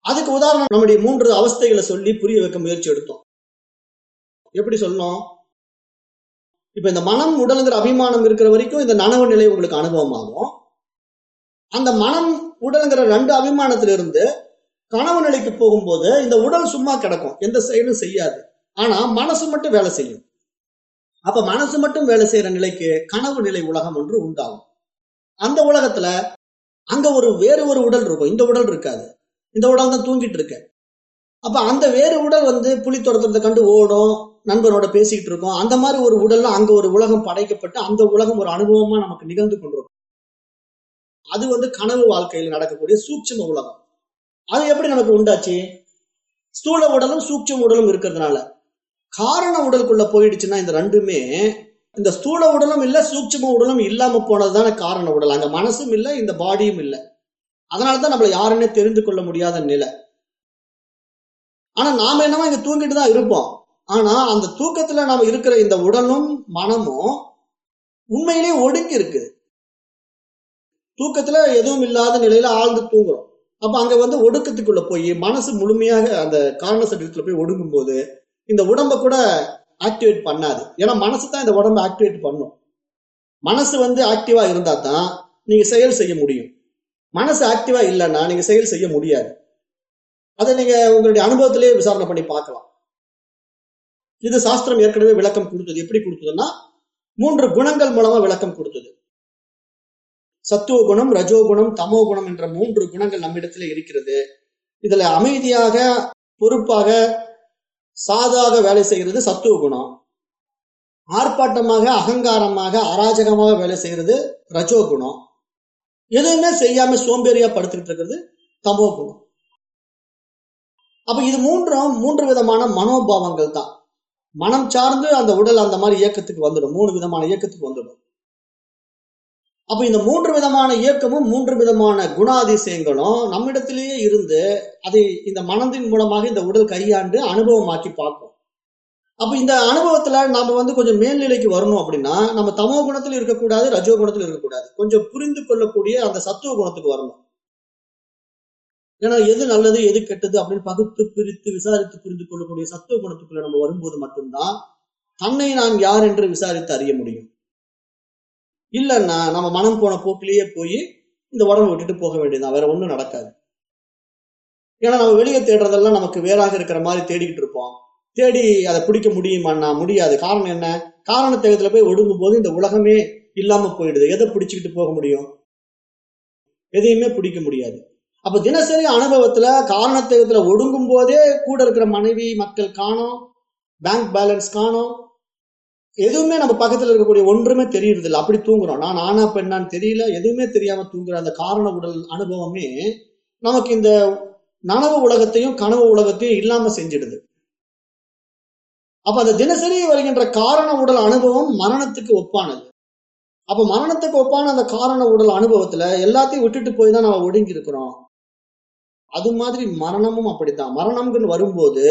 [SPEAKER 1] அதுக்கு உதாரணம் நம்முடைய மூன்று அவஸ்தைகளை சொல்லி புரிய வைக்க முயற்சி எடுத்தோம். எப்படி சொல்லணும்? இப்ப இந்த மனம் உடலுங்கிற அபிமானம் இருக்கிற வரைக்கும் இந்த நனவு நிலை உங்களுக்கு அனுபவமாகும். அந்த மனம் உடலுங்கிற ரெண்டு அபிமானத்திலிருந்து கனவு நிலைக்கு போகும்போது இந்த உடல் சும்மா கிடக்கும். எந்த செயலும் செய்யாது. ஆனா மனசு மட்டும் வேலை செய்யும். அப்ப மனசு மட்டும் வேலை செய்யற நிலைக்கு கனவு நிலை உலகம் ஒன்று உண்டாகும். அந்த உலகத்துல அங்க ஒரு வேறு ஒரு உடல் இருக்கும். இந்த உடல் இருக்காது. இந்த உடல் தான் தூங்கிட்டு இருக்கு. அப்ப அந்த வேறு உடல் வந்து புலி துரத்துறதை கண்டு ஓடும். நண்பரோட பேசிக்கிட்டு இருக்கோம். அந்த மாதிரி ஒரு உடல்ல அங்க ஒரு உலகம் படைக்கப்பட்டு அந்த உலகம் ஒரு அனுபவமா நமக்கு நிகழ்ந்து கொண்டிருக்கும். அது வந்து கனவு வாழ்க்கையில் நடக்கக்கூடிய சூட்சும உலகம். அது எப்படி நமக்கு உண்டாச்சு? ஸ்தூல உடலும் சூட்சம் உடலும் இருக்கிறதுனால. காரண உடலுக்குள்ள போயிடுச்சுன்னா இந்த ரெண்டுமே இந்த ஸ்தூல உடலும் இல்ல சூட்சும உடலும் இல்லாம போனதுதானே காரண உடல். அங்க மனசும் இல்ல இந்த பாடியும் இல்ல. அதனாலதான் நம்மள யாருன்னே தெரிந்து கொள்ள முடியாத நிலை. ஆனா நாம என்னவோ இங்க தூங்கிட்டு தான் இருப்போம். ஆனா அந்த தூக்கத்துல நாம இருக்கிற இந்த உடலும் மனமும் உண்மையிலேயே ஒடுங்கி இருக்கு தூக்கத்துல எதுவும் இல்லாத நிலையில ஆழ்ந்து தூங்குறோம். அப்ப அங்க வந்து ஒடுக்கத்துக்குள்ள போய் மனசு முழுமையாக அந்த காரண சட்டத்துல போய் ஒடுங்கும் போது இந்த உடம்ப கூட ஆக்டிவேட் பண்ணாது. ஏன்னா மனசு தான் இந்த உடம்ப ஆக்டிவேட் பண்ணும். மனசு வந்து ஆக்டிவா இருந்தா தான் நீங்க செயல் செய்ய முடியும். மனசு ஆக்டிவா இல்லைன்னா நீங்க செயல் செய்ய முடியாது. அதை நீங்க உங்களுடைய அனுபவத்திலேயே விசாரணை பண்ணி பார்க்கலாம். இது சாஸ்திரம் ஏற்கனவே விளக்கம் கொடுத்தது. எப்படி கொடுத்ததுன்னா மூன்று குணங்கள் மூலமா விளக்கம் கொடுத்தது. சத்துவ குணம் ரஜோகுணம் தமோ குணம் என்ற மூன்று குணங்கள் நம்மிடத்துல இருக்கிறது. இதுல அமைதியாக பொறுப்பாக சாதாக வேலை செய்கிறது சத்துவ குணம். ஆர்ப்பாட்டமாக அகங்காரமாக அராஜகமாக வேலை செய்கிறது ரஜோ குணம். எதுவுமே செய்யாம சோம்பேறியா படுத்துக்கிட்டு இருக்கிறது தமோ குணம். அப்ப இது மூன்றும் மூன்று விதமான மனோபாவங்கள் தான். மனம் சார்ந்து அந்த உடல் அந்த மாதிரி இயக்கத்துக்கு வந்துடும். மூணு விதமான இயக்கத்துக்கு வந்துடும். அப்ப இந்த மூன்று விதமான இயக்கமும் மூன்று விதமான குணாதிசயங்களும் நம்மிடத்திலேயே இருந்து அதை இந்த மனதின் மூலமாக இந்த உடல் கையாண்டு அனுபவமாக்கி பார்ப்போம் அப்ப இந்த அனுபவத்துல நாம வந்து கொஞ்சம் மேல்நிலைக்கு வரணும் அப்படின்னா நம்ம தமோ குணத்தில் இருக்கக்கூடாது ரஜோ குணத்தில் இருக்கக்கூடாது. கொஞ்சம் புரிந்து கொள்ளக்கூடிய அந்த சத்துவ குணத்துக்கு வரணும். ஏன்னா எது நல்லது எது கெட்டது அப்படின்னு பகுத்து பிரித்து விசாரித்து புரிந்து கொள்ளக்கூடிய சத்துவ குணத்துக்குள்ள நம்ம வரும்போது மட்டும்தான் தன்னை நான் யார் என்று விசாரித்து அறிய முடியும். இல்லைன்னா நம்ம மனம் போன போக்கிலேயே போய் இந்த உடம்பு விட்டுட்டு போக வேண்டியதுதான். வேற ஒண்ணும் நடக்காது. ஏன்னா நம்ம வெளியே தேடுறதெல்லாம் நமக்கு வேறாக இருக்கிற மாதிரி தேடிக்கிட்டு இருப்போம். தேடி அதை பிடிக்க முடியுமாண்ணா முடியாது. காரணம் என்ன? காரண தேகத்துல போய் ஒடுங்கும் போது இந்த உலகமே இல்லாம போயிடுது. எதை பிடிச்சுக்கிட்டு போக முடியும்? எதையுமே பிடிக்க முடியாது. அப்ப தினசரி அனுபவத்துல காரணத்தேகத்துல ஒடுங்கும் போதே கூட இருக்கிற மனைவி மக்கள் காணோம் பேங்க் பேலன்ஸ் காணோம். எதுவுமே நம்ம பக்கத்துல இருக்கக்கூடிய ஒன்றுமே தெரியறது இல்லை அப்படி தூங்குறோம். நான் ஆனா பெண்ணான்னு தெரியல. எதுவுமே தெரியாம தூங்குற அந்த காரண உடல் அனுபவமே நமக்கு இந்த நனவு உலகத்தையும் கனவு உலகத்தையும் இல்லாம செஞ்சிடுது. அப்ப அந்த தினசரி வருகின்ற காரண உடல் அனுபவம் மரணத்துக்கு ஒப்பானது. அப்ப மரணத்துக்கு ஒப்பான அந்த காரண உடல் அனுபவத்துல எல்லாத்தையும் விட்டுட்டு போய் தான் நம்ம ஒடுங்கி இருக்கிறோம் அது மாதிரி மரணமும் அப்படித்தான். மரணம்னு வரும்போது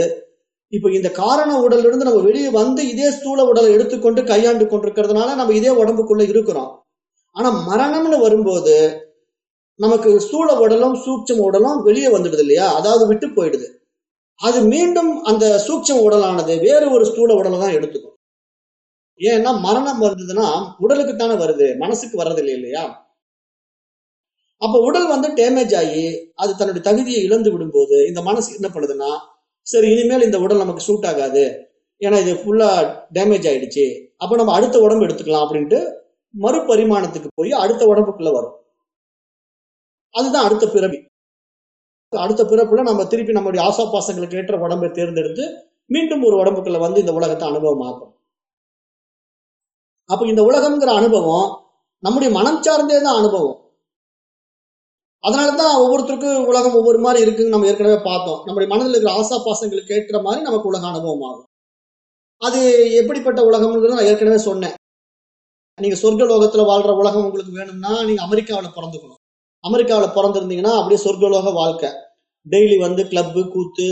[SPEAKER 1] இப்ப இந்த காரண உடல்ல இருந்து நம்ம வெளியே வந்து இதே ஸ்தூல உடலை எடுத்துக்கொண்டு கையாண்டு கொண்டிருக்கிறதுனால நம்ம இதே உடம்புக்குள்ள இருக்கிறோம். ஆனா மரணம்னு வரும்போது நமக்கு ஸ்தூல உடலும் சூட்சம் உடலும் வெளியே வந்துடுது இல்லையா? அதாவது விட்டு போயிடுது. அது மீண்டும் அந்த சூட்சம் உடலானது வேறு ஒரு ஸ்தூல உடலை தான் எடுத்துக்கும். ஏன்னா மரணம் வருதுன்னா உடலுக்கு தானே வருது மனசுக்கு வர்றது இல்லை இல்லையா? அப்ப உடல் வந்து டேமேஜ் ஆகி அது தன்னுடைய தகுதியை இழந்து விடும்போது இந்த மனசு என்ன பண்ணுதுன்னா சரி இனிமேல் இந்த உடல் நமக்கு சூட் ஆகாது. ஏன்னா இது ஃபுல்லா டேமேஜ் ஆயிடுச்சு. அப்ப நம்ம அடுத்த உடம்பு எடுத்துக்கலாம் அப்படின்ட்டு மறுபரிமாணத்துக்கு போய் அடுத்த உடம்புக்குள்ள வரும். அதுதான் அடுத்த பிறவி. அடுத்த பிறப்புல நம்ம திருப்பி நம்மளுடைய ஆசாபாசங்களுக்கு ஏற்ற உடம்பை தேர்ந்தெடுத்து மீண்டும் ஒரு உடம்புக்குள்ள வந்து இந்த உலகத்தை அனுபவமாக்கும். அப்ப இந்த உலகம்ங்கிற அனுபவம் நம்முடைய மனம் சார்ந்தே தான் அனுபவம். அதனாலதான் ஒவ்வொருத்தருக்கும் உலகம் ஒவ்வொரு மாதிரி இருக்குன்னு நம்ம ஏற்கனவே பார்த்தோம். நம்முடைய மனதில் இருக்கிற ஆசா பாசங்களுக்கு ஏற்ற மாதிரி நமக்கு உலக அனுபவம் ஆகும். அது எப்படிப்பட்ட உலகம்ங்கிறது நான் ஏற்கனவே சொன்னேன். நீங்க சொர்க்க லோகத்துல வாழ்ற உலகம் உங்களுக்கு வேணும்னா நீங்க அமெரிக்காவில் பிறந்துக்கணும். அமெரிக்காவில் பிறந்திருந்தீங்கன்னா அப்படியே சொர்க்கலோக வாழ்க்கை. டெய்லி வந்து கிளப்பு கூத்து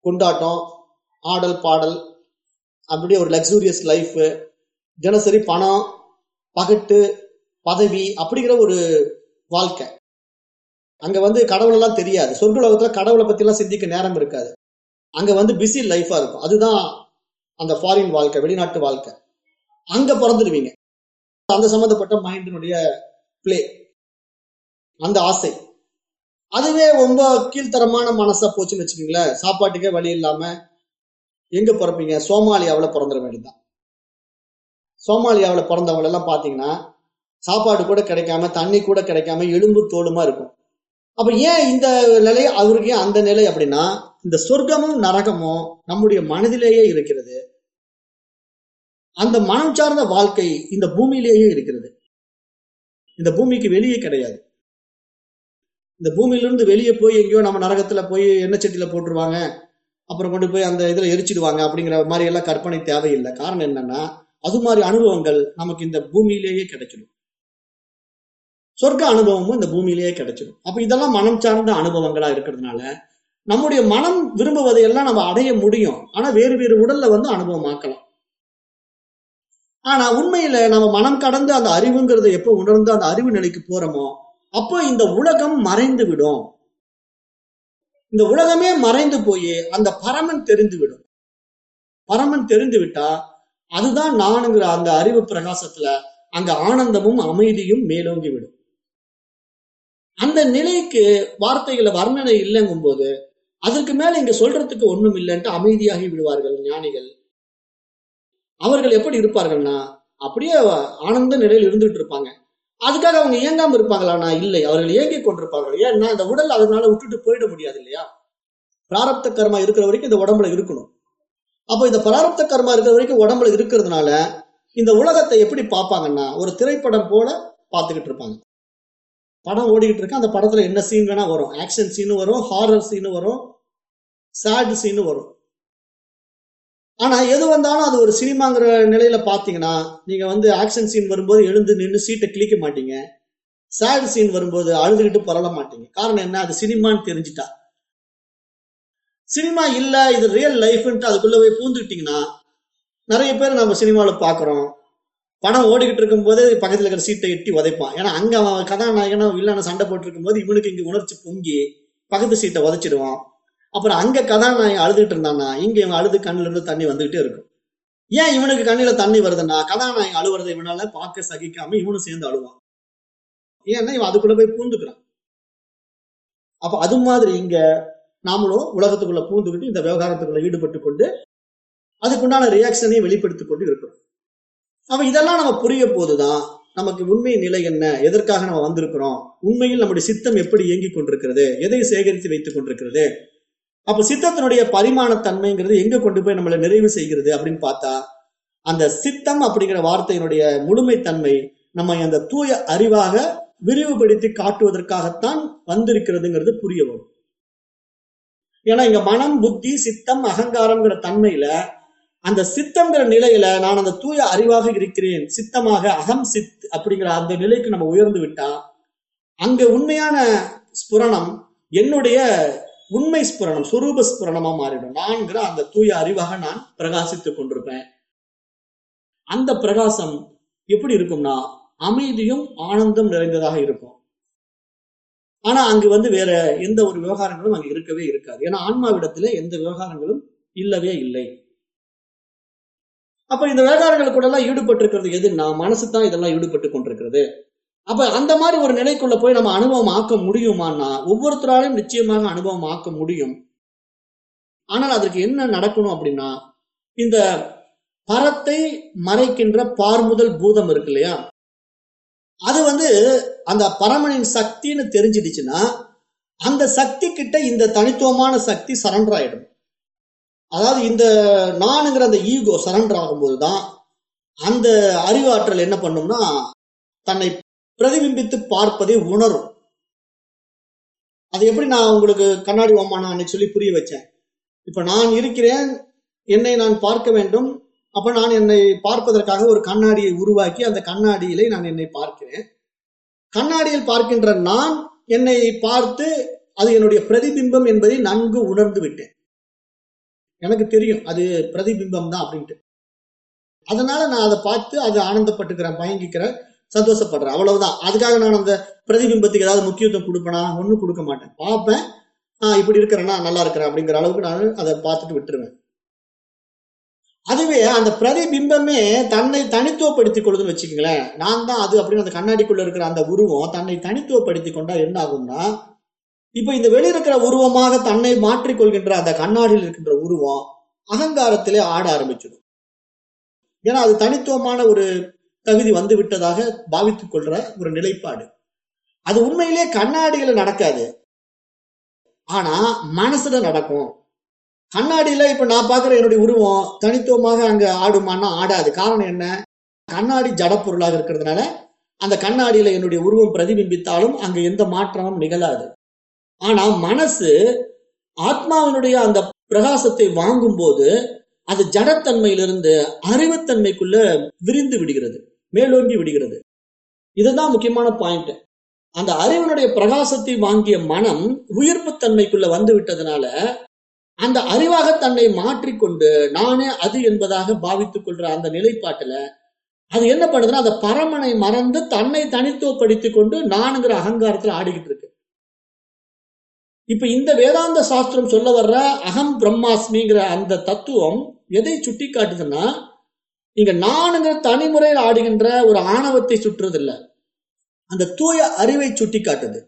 [SPEAKER 1] கொண்டாட்டம் ஆடல் பாடல் அப்படியே ஒரு லக்ஸூரியஸ் லைஃப் தினசரி பணம் பகட்டு பதவி அப்படிங்கிற ஒரு வாழ்க்கை. அங்க வந்து கடவுள் எல்லாம் தெரியாது சொர்க்கலோகத்துல கடவுளை பத்தி எல்லாம் சிந்திக்க நேரம் இருக்காது. அங்க வந்து பிஸி லைஃபா இருக்கும். அதுதான் அந்த ஃபாரின் வாழ்க்கை வெளிநாட்டு வாழ்க்கை. அங்க பிறந்துடுவீங்க. அந்த சம்பந்தப்பட்ட மைண்டினுடைய பிளே அந்த ஆசை. அதுவே ரொம்ப கீழ்த்தரமான மனசா போச்சுன்னு வச்சுக்கோங்களேன். சாப்பாட்டுக்கே வழி இல்லாம எங்க பிறப்பீங்க? சோமாலியாவில் பிறந்துட வேண்டியதுதான். சோமாலியாவில் பிறந்தவங்க எல்லாம் பாத்தீங்கன்னா சாப்பாடு கூட கிடைக்காம தண்ணி கூட கிடைக்காம எலும்பு தோலுமா இருக்கும். அப்ப ஏன் இந்த நிலை அவருக்கு ஏன் அந்த நிலை அப்படின்னா இந்த சொர்க்கமும் நரகமும் நம்முடைய மனதிலேயே இருக்கிறது. அந்த மனம் சார்ந்த வாழ்க்கை இந்த பூமியிலேயே இருக்கிறது. இந்த பூமிக்கு வெளியே கிடையாது. இந்த பூமியிலிருந்து வெளியே போய் எங்கேயோ நம்ம நரகத்துல போய் எண்ணெய் சட்டியில போட்டுருவாங்க. அப்புறம் கொண்டு போய் அந்த இதுல எரிச்சிடுவாங்க அப்படிங்கிற மாதிரி எல்லாம் கற்பனை தேவையில்லை. காரணம் என்னன்னா அது மாதிரி அனுபவங்கள் நமக்கு இந்த பூமியிலேயே கிடைச்சிடும் சொர்க்க அனுபவமும் இந்த பூமியிலேயே கிடைச்சிடும். அப்ப இதெல்லாம் மனம் சார்ந்த அனுபவங்களா இருக்கிறதுனால நம்முடைய மனம் விரும்புவதை எல்லாம் நம்ம அடைய முடியும். ஆனா வேறு வேறு உடல்ல வந்து அனுபவமாக்கலாம். ஆனா உண்மையில நம்ம மனம் கடந்து அந்த அறிவுங்கிறத எப்போ உணர்ந்து அந்த அறிவு நிலைக்கு போறோமோ அப்போ இந்த உலகம் மறைந்து விடும். இந்த உலகமே மறைந்து போய் அந்த பரமன் தெரிந்து விடும். பரமன் தெரிந்து விட்டா அதுதான் நானுங்கிற அந்த அறிவு பிரகாசத்துல அங்க ஆனந்தமும் அமைதியும் மேலோங்கி விடும். அந்த நிலைக்கு வார்த்தைகளை வர்ணனை இல்லைங்கும் போது அதற்கு மேல இங்க சொல்றதுக்கு ஒண்ணும் இல்லைன்ட்டு அமைதியாகி விடுவார்கள் ஞானிகள். அவர்கள் எப்படி இருப்பார்கள்னா அப்படியே ஆனந்த நிலையில் இருந்துட்டு இருப்பாங்க. அதுக்காக அவங்க இயங்காம இருப்பாங்களானா இல்லை. அவர்கள் இயங்கிக் கொண்டிருப்பார்கள். ஏன்னா இந்த உடல் அதனால விட்டுட்டு போயிட முடியாது இல்லையா? பிராரப்த கர்மா இருக்கிற வரைக்கும் இந்த உடம்புல இருக்கணும். அப்போ இந்த பிராரப்த கர்மா இருக்கிற வரைக்கும் உடம்புல இருக்கிறதுனால இந்த உலகத்தை எப்படி பார்ப்பாங்கன்னா ஒரு திரைப்படம் போல பார்த்துக்கிட்டு இருப்பாங்க. படம் ஓடிக்கிட்டு இருக்கு. அந்த படத்துல என்ன சீன் வேணா வரும். ஆக்ஷன் சீனு வரும் ஹாரர் சீனு வரும் சேட் சீனு வரும். ஆனா எது வந்தாலும் அது ஒரு சினிமாங்கிற நிலையில பாத்தீங்கன்னா நீங்க வந்து ஆக்ஷன் சீன் வரும்போது எழுந்து நின்று சீட்டை கிளிக்க மாட்டீங்க. சேட் சீன் வரும்போது அழுதுகிட்டு புரள மாட்டீங்க. காரணம் என்ன? அது சினிமான்னு தெரிஞ்சுட்டா. சினிமா இல்ல இது ரியல் லைஃப்ன்ட்டு அதுக்குள்ள போய் பூந்துக்கிட்டீங்கன்னா நிறைய பேர் நம்ம சினிமாவில் பாக்குறோம். படம் ஓடிக்கிட்டு இருக்கும்போது பக்கத்துல இருக்கிற சீட்டை எட்டி உதைப்பான். ஏன்னா அங்க அவன் கதாநாயகனும் வில்லான சண்டை போட்டு போது இவனுக்கு இங்க உணர்ச்சி பொங்கி பக்கத்து சீட்டை உதைச்சிடுவான். அப்புறம் அங்க கதாநாயகன் அழுதுகிட்டு இருந்தான்னா இங்க இவன் அழுது கண்ணுல இருந்து தண்ணி வந்துகிட்டே இருக்கும். ஏன் இவனுக்கு கண்ணில தண்ணி வருதுன்னா கதாநாயகன் அழுவுறதை இவனால பார்க்க சகிக்காம இவனும் சேர்ந்து அழுவான். ஏன்னா இவன் அதுக்குள்ள போய் பூந்துக்கிறான். அப்ப அது மாதிரி இங்க நாமளும் உலகத்துக்குள்ள பூந்துக்கிட்டு இந்த விவகாரத்துக்குள்ள ஈடுபட்டு கொண்டு அதுக்குண்டான ரியாக்ஷனையும் வெளிப்படுத்திக் கொண்டு இருக்கிறோம். அப்ப இதெல்லாம் நம்ம புரிய போதுதான் நமக்கு உண்மை நிலை என்ன? எதற்காக நம்ம வந்திருக்கிறோம்? உண்மையில் நம்முடைய சித்தம் எப்படி இயங்கிக் கொண்டிருக்கிறது? எதை சேகரித்து வைத்துக் கொண்டிருக்கிறது? அப்ப சித்தத்தினுடைய பரிமாணத்தன்மைங்கிறது எங்க கொண்டு போய் நம்மளை நிறைவு செய்கிறது அப்படின்னு பார்த்தா அந்த சித்தம் அப்படிங்கிற வார்த்தையினுடைய முழுமைத்தன்மை நம்ம அந்த தூய அறிவாக விரிவுபடுத்தி காட்டுவதற்காகத்தான் வந்திருக்கிறதுங்கிறது புரிய வரும். ஏன்னா இங்க மனம் புத்தி சித்தம் அகங்காரம்ங்கிற தன்மையில அந்த சித்தம்ங்கிற நிலையில நான் அந்த தூய அறிவாக இருக்கிறேன் சித்தமாக அகம் சித் அப்படிங்கிற அந்த நிலைக்கு நம்ம உயர்ந்து விட்டா அங்க உண்மையான ஸ்புரணம் என்னுடைய உண்மை ஸ்புரணம் சுரூப ஸ்புரணமா மாறிடும். நான்கிற அந்த தூய அறிவாக நான் பிரகாசித்துக் கொண்டிருப்பேன். அந்த பிரகாசம் எப்படி இருக்கும்னா அமைதியும் ஆனந்தம் நிறைந்ததாக இருக்கும். ஆனா அங்கு வந்து வேற எந்த ஒரு விவகாரங்களும் அங்கு இருக்கவே இருக்காது. ஏன்னா ஆன்மாவிடத்துல எந்த விவகாரங்களும் இல்லவே இல்லை. அப்ப இந்த விவகாரங்கள் கூட எல்லாம் ஈடுபட்டு இருக்கிறது எதுன்னா மனசு தான் இதெல்லாம் ஈடுபட்டு கொண்டிருக்கிறது. அப்ப அந்த மாதிரி ஒரு நிலைக்குள்ள போய் நம்ம அனுபவம் ஆக்க முடியுமான்னா ஒவ்வொருத்தராலையும் நிச்சயமாக அனுபவம் ஆக்க முடியும். ஆனால் அதற்கு என்ன நடக்கணும் அப்படின்னா இந்த பரத்தை மறைக்கின்ற பார்முதல் பூதம் இருக்கு இல்லையா? அது வந்து அந்த பரமனின் சக்தின்னு தெரிஞ்சிடுச்சுன்னா அந்த சக்தி கிட்ட இந்த தனித்துவமான சக்தி சரண்டர் ஆயிடும். அதாவது இந்த நானுங்கிற அந்த ஈகோ சரண்டர் ஆகும்போது தான் அந்த அறிவாற்றல் என்ன பண்ணும்னா தன்னை பிரதிபிம்பித்து பார்ப்பதை உணரும். அது எப்படி நான் உங்களுக்கு கண்ணாடி ஓமானா அன்னைக்கு சொல்லி புரிய வச்சேன். இப்ப நான் இருக்கிறேன் என்னை நான் பார்க்க வேண்டும் அப்ப நான் என்னை பார்ப்பதற்காக ஒரு கண்ணாடியை உருவாக்கி அந்த கண்ணாடியிலே நான் என்னை பார்க்கிறேன். கண்ணாடியில் பார்க்கின்ற நான் என்னை பார்த்து அது என்னுடைய பிரதிபிம்பம் என்பதை நன்கு உணர்ந்து விட்டேன். எனக்கு தெரியும். அது பிரதிபிம்பம் தான் அப்படின்ட்டு. அதனால நான் அதை பார்த்து அதை ஆனந்தப்பட்டுக்கிறேன் பயங்கிக்கிறேன் சந்தோஷப்படுறேன். அவ்வளவுதான். அதுக்காக நான் அந்த பிரதிபிம்பத்துக்கு ஏதாவது முக்கியத்துவம் கொடுப்பேனா? ஒன்றும் கொடுக்க மாட்டேன். பார்ப்பேன். ஆஹ் இப்படி இருக்கிறேன்னா நல்லா இருக்கிறேன் அப்படிங்கிற அளவுக்கு நான் அதை பார்த்துட்டு விட்டுருவேன். அதுவே அந்த பிரதிபிம்பமே தன்னை தனித்துவப்படுத்திக் கொள்ளுதுன்னு வச்சுக்கோங்களேன். நான் தான் அது அப்படின்னு அந்த கண்ணாடிக்குள்ள இருக்கிற அந்த உருவம் தன்னை தனித்துவப்படுத்தி கொண்டா என்ன ஆகும்னா இப்ப இந்த வெளியிருக்கிற உருவமாக தன்னை மாற்றிக்கொள்கின்ற அந்த கண்ணாடியில் இருக்கின்ற உருவம் அகங்காரத்திலே ஆட ஆரம்பிச்சிடும். ஏன்னா அது தனித்துவமான ஒரு தகுதி வந்து விட்டதாக பாவித்துக் கொள்ற ஒரு நிலைப்பாடு. அது உண்மையிலேயே கண்ணாடியில நடக்காது. ஆனா மனசுல நடக்கும். கண்ணாடியில இப்ப நான் பாக்குற என்னுடைய உருவம் தனித்துவமாக அங்க ஆடுமான்னா ஆடாது. காரணம் என்ன? கண்ணாடி ஜடப்பொருளாக இருக்கிறதுனால அந்த கண்ணாடியில என்னுடைய உருவம் பிரதிபிம்பித்தாலும் அங்க எந்த மாற்றமும் நிகழாது. ஆனா மனசு ஆத்மாவினுடைய அந்த பிரகாசத்தை வாங்கும் போது அது ஜடத்தன்மையிலிருந்து அறிவுத்தன்மைக்குள்ள விரிந்து விடுகிறது மேலோங்கி விடுகிறது. இதுதான் முக்கியமான பாயிண்ட் அந்த அறிவனுடைய பிரகாசத்தை வாங்கிய மனம் உயிர்ப்புத்தன்மைக்குள்ள வந்து விட்டதுனால அந்த அறிவாக தன்னை மாற்றிக்கொண்டு நானே அது என்பதாக பாவித்துக் கொள்ற அந்த நிலைப்பாட்டுல அது என்ன பண்ணுதுன்னா அந்த பரமனை மறந்து தன்னை தனித்துவப்படுத்திக் கொண்டு நானுங்கிற அகங்காரத்துல ஆடிக்கிட்டு இருக்கு. இப்ப இந்த வேதாந்த சாஸ்திரம் சொல்ல வர்ற அகம் பிரம்மாஸ்மிங்கிற அந்த தத்துவம் எதை சுட்டி காட்டுதுன்னா இங்க நானுங்கிற தனிமுறையில் ஆடுகின்ற ஒரு ஆணவத்தை சுற்றுறதில்ல. அந்த தூய அறிவை சுட்டி காட்டுது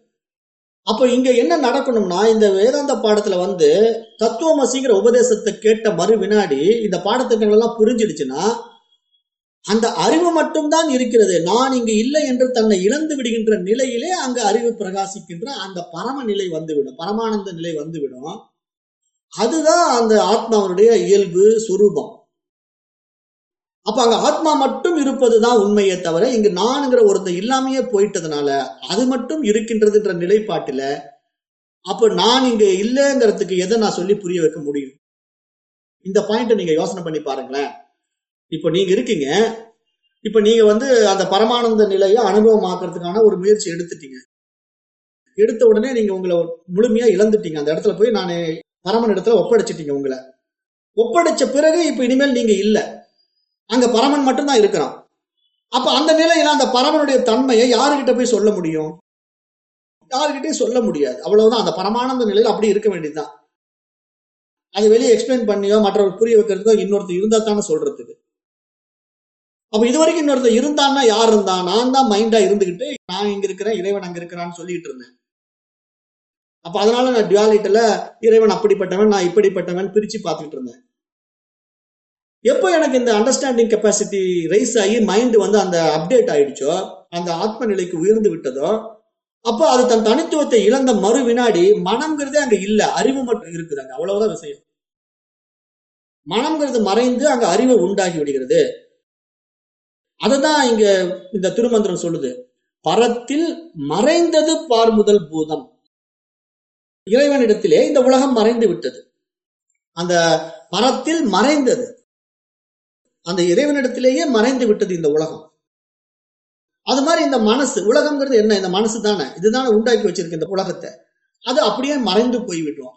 [SPEAKER 1] அப்ப இங்க என்ன நடக்கணும்னா இந்த வேதாந்த பாடத்துல வந்து தத்துவமசிங்கிற உபதேசத்தை கேட்ட மறு வினாடி இந்த பாடத்திட்டங்கள் எல்லாம் புரிஞ்சிடுச்சுன்னா அந்த அறிவு மட்டும்தான் இருக்கிறது. நான் இங்கு இல்லை என்று தன்னை இழந்து விடுகின்ற நிலையிலே அங்கு அறிவு பிரகாசிக்கின்ற அந்த பரம நிலை வந்துவிடும். பரமானந்த நிலை வந்துவிடும். அதுதான் அந்த ஆத்மாவனுடைய இயல்பு சுரூபம். அப்ப அங்க ஆத்மா மட்டும் இருப்பதுதான் உண்மையே தவிர இங்கு நான்ங்கிற ஒருத்தன் இல்லாமையே போயிட்டதுனால அது மட்டும் இருக்கின்றதுன்ற நிலைப்பாட்டுல அப்ப நான் இங்க இல்லைங்கிறதுக்கு எதை நான் சொல்லி புரிய வைக்க முடியும்? இந்த பாயிண்ட நீங்க யோசனை பண்ணி பாருங்களேன். இப்ப நீங்க இருக்கீங்க. இப்ப நீங்க வந்து அந்த பரமானந்த நிலையை அனுபவமாக்குறதுக்கான ஒரு முயற்சி எடுத்துட்டீங்க. எடுத்த உடனே நீங்க உங்களை முழுமையா இழந்துட்டீங்க. அந்த இடத்துல போய் நான் பரமன் இடத்துல ஒப்படைச்சிட்டீங்க உங்களை. ஒப்படைச்ச பிறகு இப்ப இனிமேல் நீங்க இல்ல. அங்க பரமன் மட்டும்தான் இருக்கிறான். அப்ப அந்த நிலையில அந்த பரமனுடைய தன்மையை யாருகிட்ட போய் சொல்ல முடியும்? யாருக்கிட்டையும் சொல்ல முடியாது. அவ்வளவுதான். அந்த பரமானந்த நிலையில அப்படி இருக்க வேண்டியதுதான். அதை வெளியே எக்ஸ்பிளைன் பண்ணியோ மற்றவர்கள் புரிய வைக்கிறதோ இன்னொருத்தர் இருந்தா தானே சொல்றதுக்கு. அப்ப இது வரைக்கும் இன்னொருத்தர் இருந்தான்னா யார் இருந்தான் நான் தான் மைண்டா இருந்துகிட்டு நான் இங்க இருக்கிறேன் இறைவன் அங்க இருக்கிறான்னு சொல்லிட்டு இருந்தேன். அப்ப அதனால நான் டுவாலிட்டில இறைவன் அப்படிப்பட்டவன் நான் இப்படிப்பட்டவன் பிரிச்சு பார்த்துட்டு இருந்தேன். எப்போ எனக்கு இந்த அண்டர்ஸ்டாண்டிங் கெப்பாசிட்டி ரைஸ் ஆகி மைண்ட் வந்து அந்த அப்டேட் ஆயிடுச்சோ அந்த ஆத்ம நிலைக்கு உயர்ந்து விட்டதோ அப்போ அது தன் தனித்துவத்தை இழந்த மறு வினாடி மனம்ங்கிறதே அங்க இல்ல அறிவு மட்டும் இருக்குது அங்க. அவ்வளவுதான் விஷயம். மனம்ங்கிறது மறைந்து அங்க அறிவு உண்டாகி விடுகிறது. அதை தான் இங்க இந்த திருமந்திரம் சொல்லுது. பரத்தில் மறைந்தது பார் முதல் பூதம். இறைவனிடத்திலே இந்த உலகம் மறைந்து விட்டது. அந்த பரத்தில் மறைந்தது. அந்த இறைவனிடத்திலேயே மறைந்து விட்டது இந்த உலகம். அது மாதிரி இந்த மனசு உலகம்ங்கிறது என்ன? இந்த மனசு தானே. இதுதானே உண்டாக்கி வச்சிருக்கு இந்த உலகத்தை. அது அப்படியே மறைந்து போய்விட்டோம்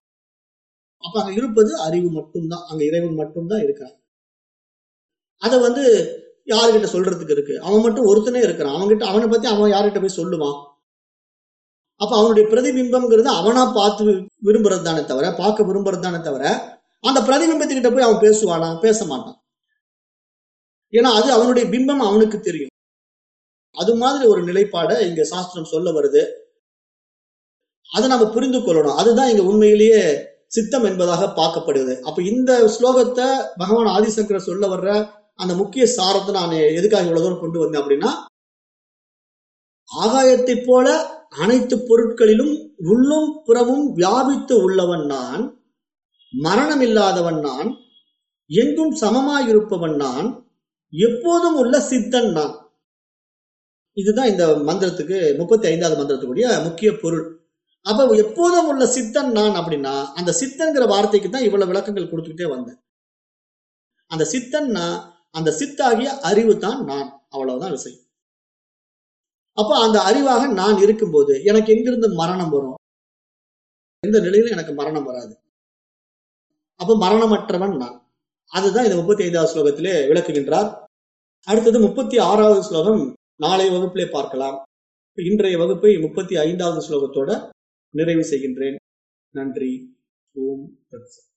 [SPEAKER 1] அப்ப அங்க இருப்பது அறிவு மட்டும்தான். அங்க இறைவன் மட்டும்தான் இருக்கிறான். அதை வந்து யாருகிட்ட சொல்றதுக்கு இருக்கு? அவன் மட்டும் ஒருத்தனே இருக்கிறான். அவன்கிட்ட அவனை பத்தி அவன் யார்கிட்ட போய் சொல்லுவான்? அப்ப அவனுடைய பிரதிபிம்பம்ங்கிறது அவனா பார்த்து விரும்புறது தானே தவிர பார்க்க விரும்புறது தானே தவிர அந்த பிரதிபிம்பத்துக்கிட்ட போய் அவன் பேசுவானா? பேச மாட்டான். ஏன்னா அது அவனுடைய பிம்பம் அவனுக்கு தெரியும். அது மாதிரி ஒரு நிலைப்பாடை இங்க சாஸ்திரம் சொல்ல வருது. அதை நம்ம புரிந்து கொள்ளணும். அதுதான் இங்க உண்மையிலேயே சித்தம் என்பதாக பார்க்கப்படுது அப்ப இந்த ஸ்லோகத்தை பகவான் ஆதிசங்கர சொல்ல வர்ற அந்த முக்கிய சாரத்தை நான் எதுக்காக இவ்வளவு தூரம் கொண்டு வந்தேன் அப்படின்னா ஆகாயத்தை போல அனைத்து பொருட்களிலும் உள்ளும் புறமும் வியாபித்து உள்ளவன் நான் மரணம் இல்லாதவன் நான் எங்கும் சமமாயிருப்பவன் நான் எப்போதும் உள்ள சித்தன் நான். இதுதான் இந்த மந்திரத்துக்கு முப்பத்தி ஐந்தாவது மந்திரத்துக்குரிய முக்கிய பொருள். அப்ப எப்போதும் உள்ள சித்தன் நான் அப்படின்னா அந்த சித்தன்கிற வார்த்தைக்கு தான் இவ்வளவு விளக்கங்கள் கொடுத்துக்கிட்டே வந்தேன். அந்த சித்தன்னா அந்த சித்தாகிய அறிவு தான் நான். அவ்வளவுதான் விஷயம் அப்போ அந்த அறிவாக நான் இருக்கும்போது எனக்கு எங்கிருந்து மரணம் வரும்? எந்த நிலையில எனக்கு மரணம் வராது. அப்ப மரணமற்றவன் நான். அதுதான் இந்த முப்பத்தி ஐந்தாவது ஸ்லோகத்திலே விளக்குகின்றார். அடுத்தது முப்பத்தி ஆறாவது ஸ்லோகம் நாளை வகுப்பிலே பார்க்கலாம். இன்றைய வகுப்பை முப்பத்தி ஐந்தாவது ஸ்லோகத்தோட நிறைவு செய்கின்றேன். நன்றி. ஓம் தத்சத்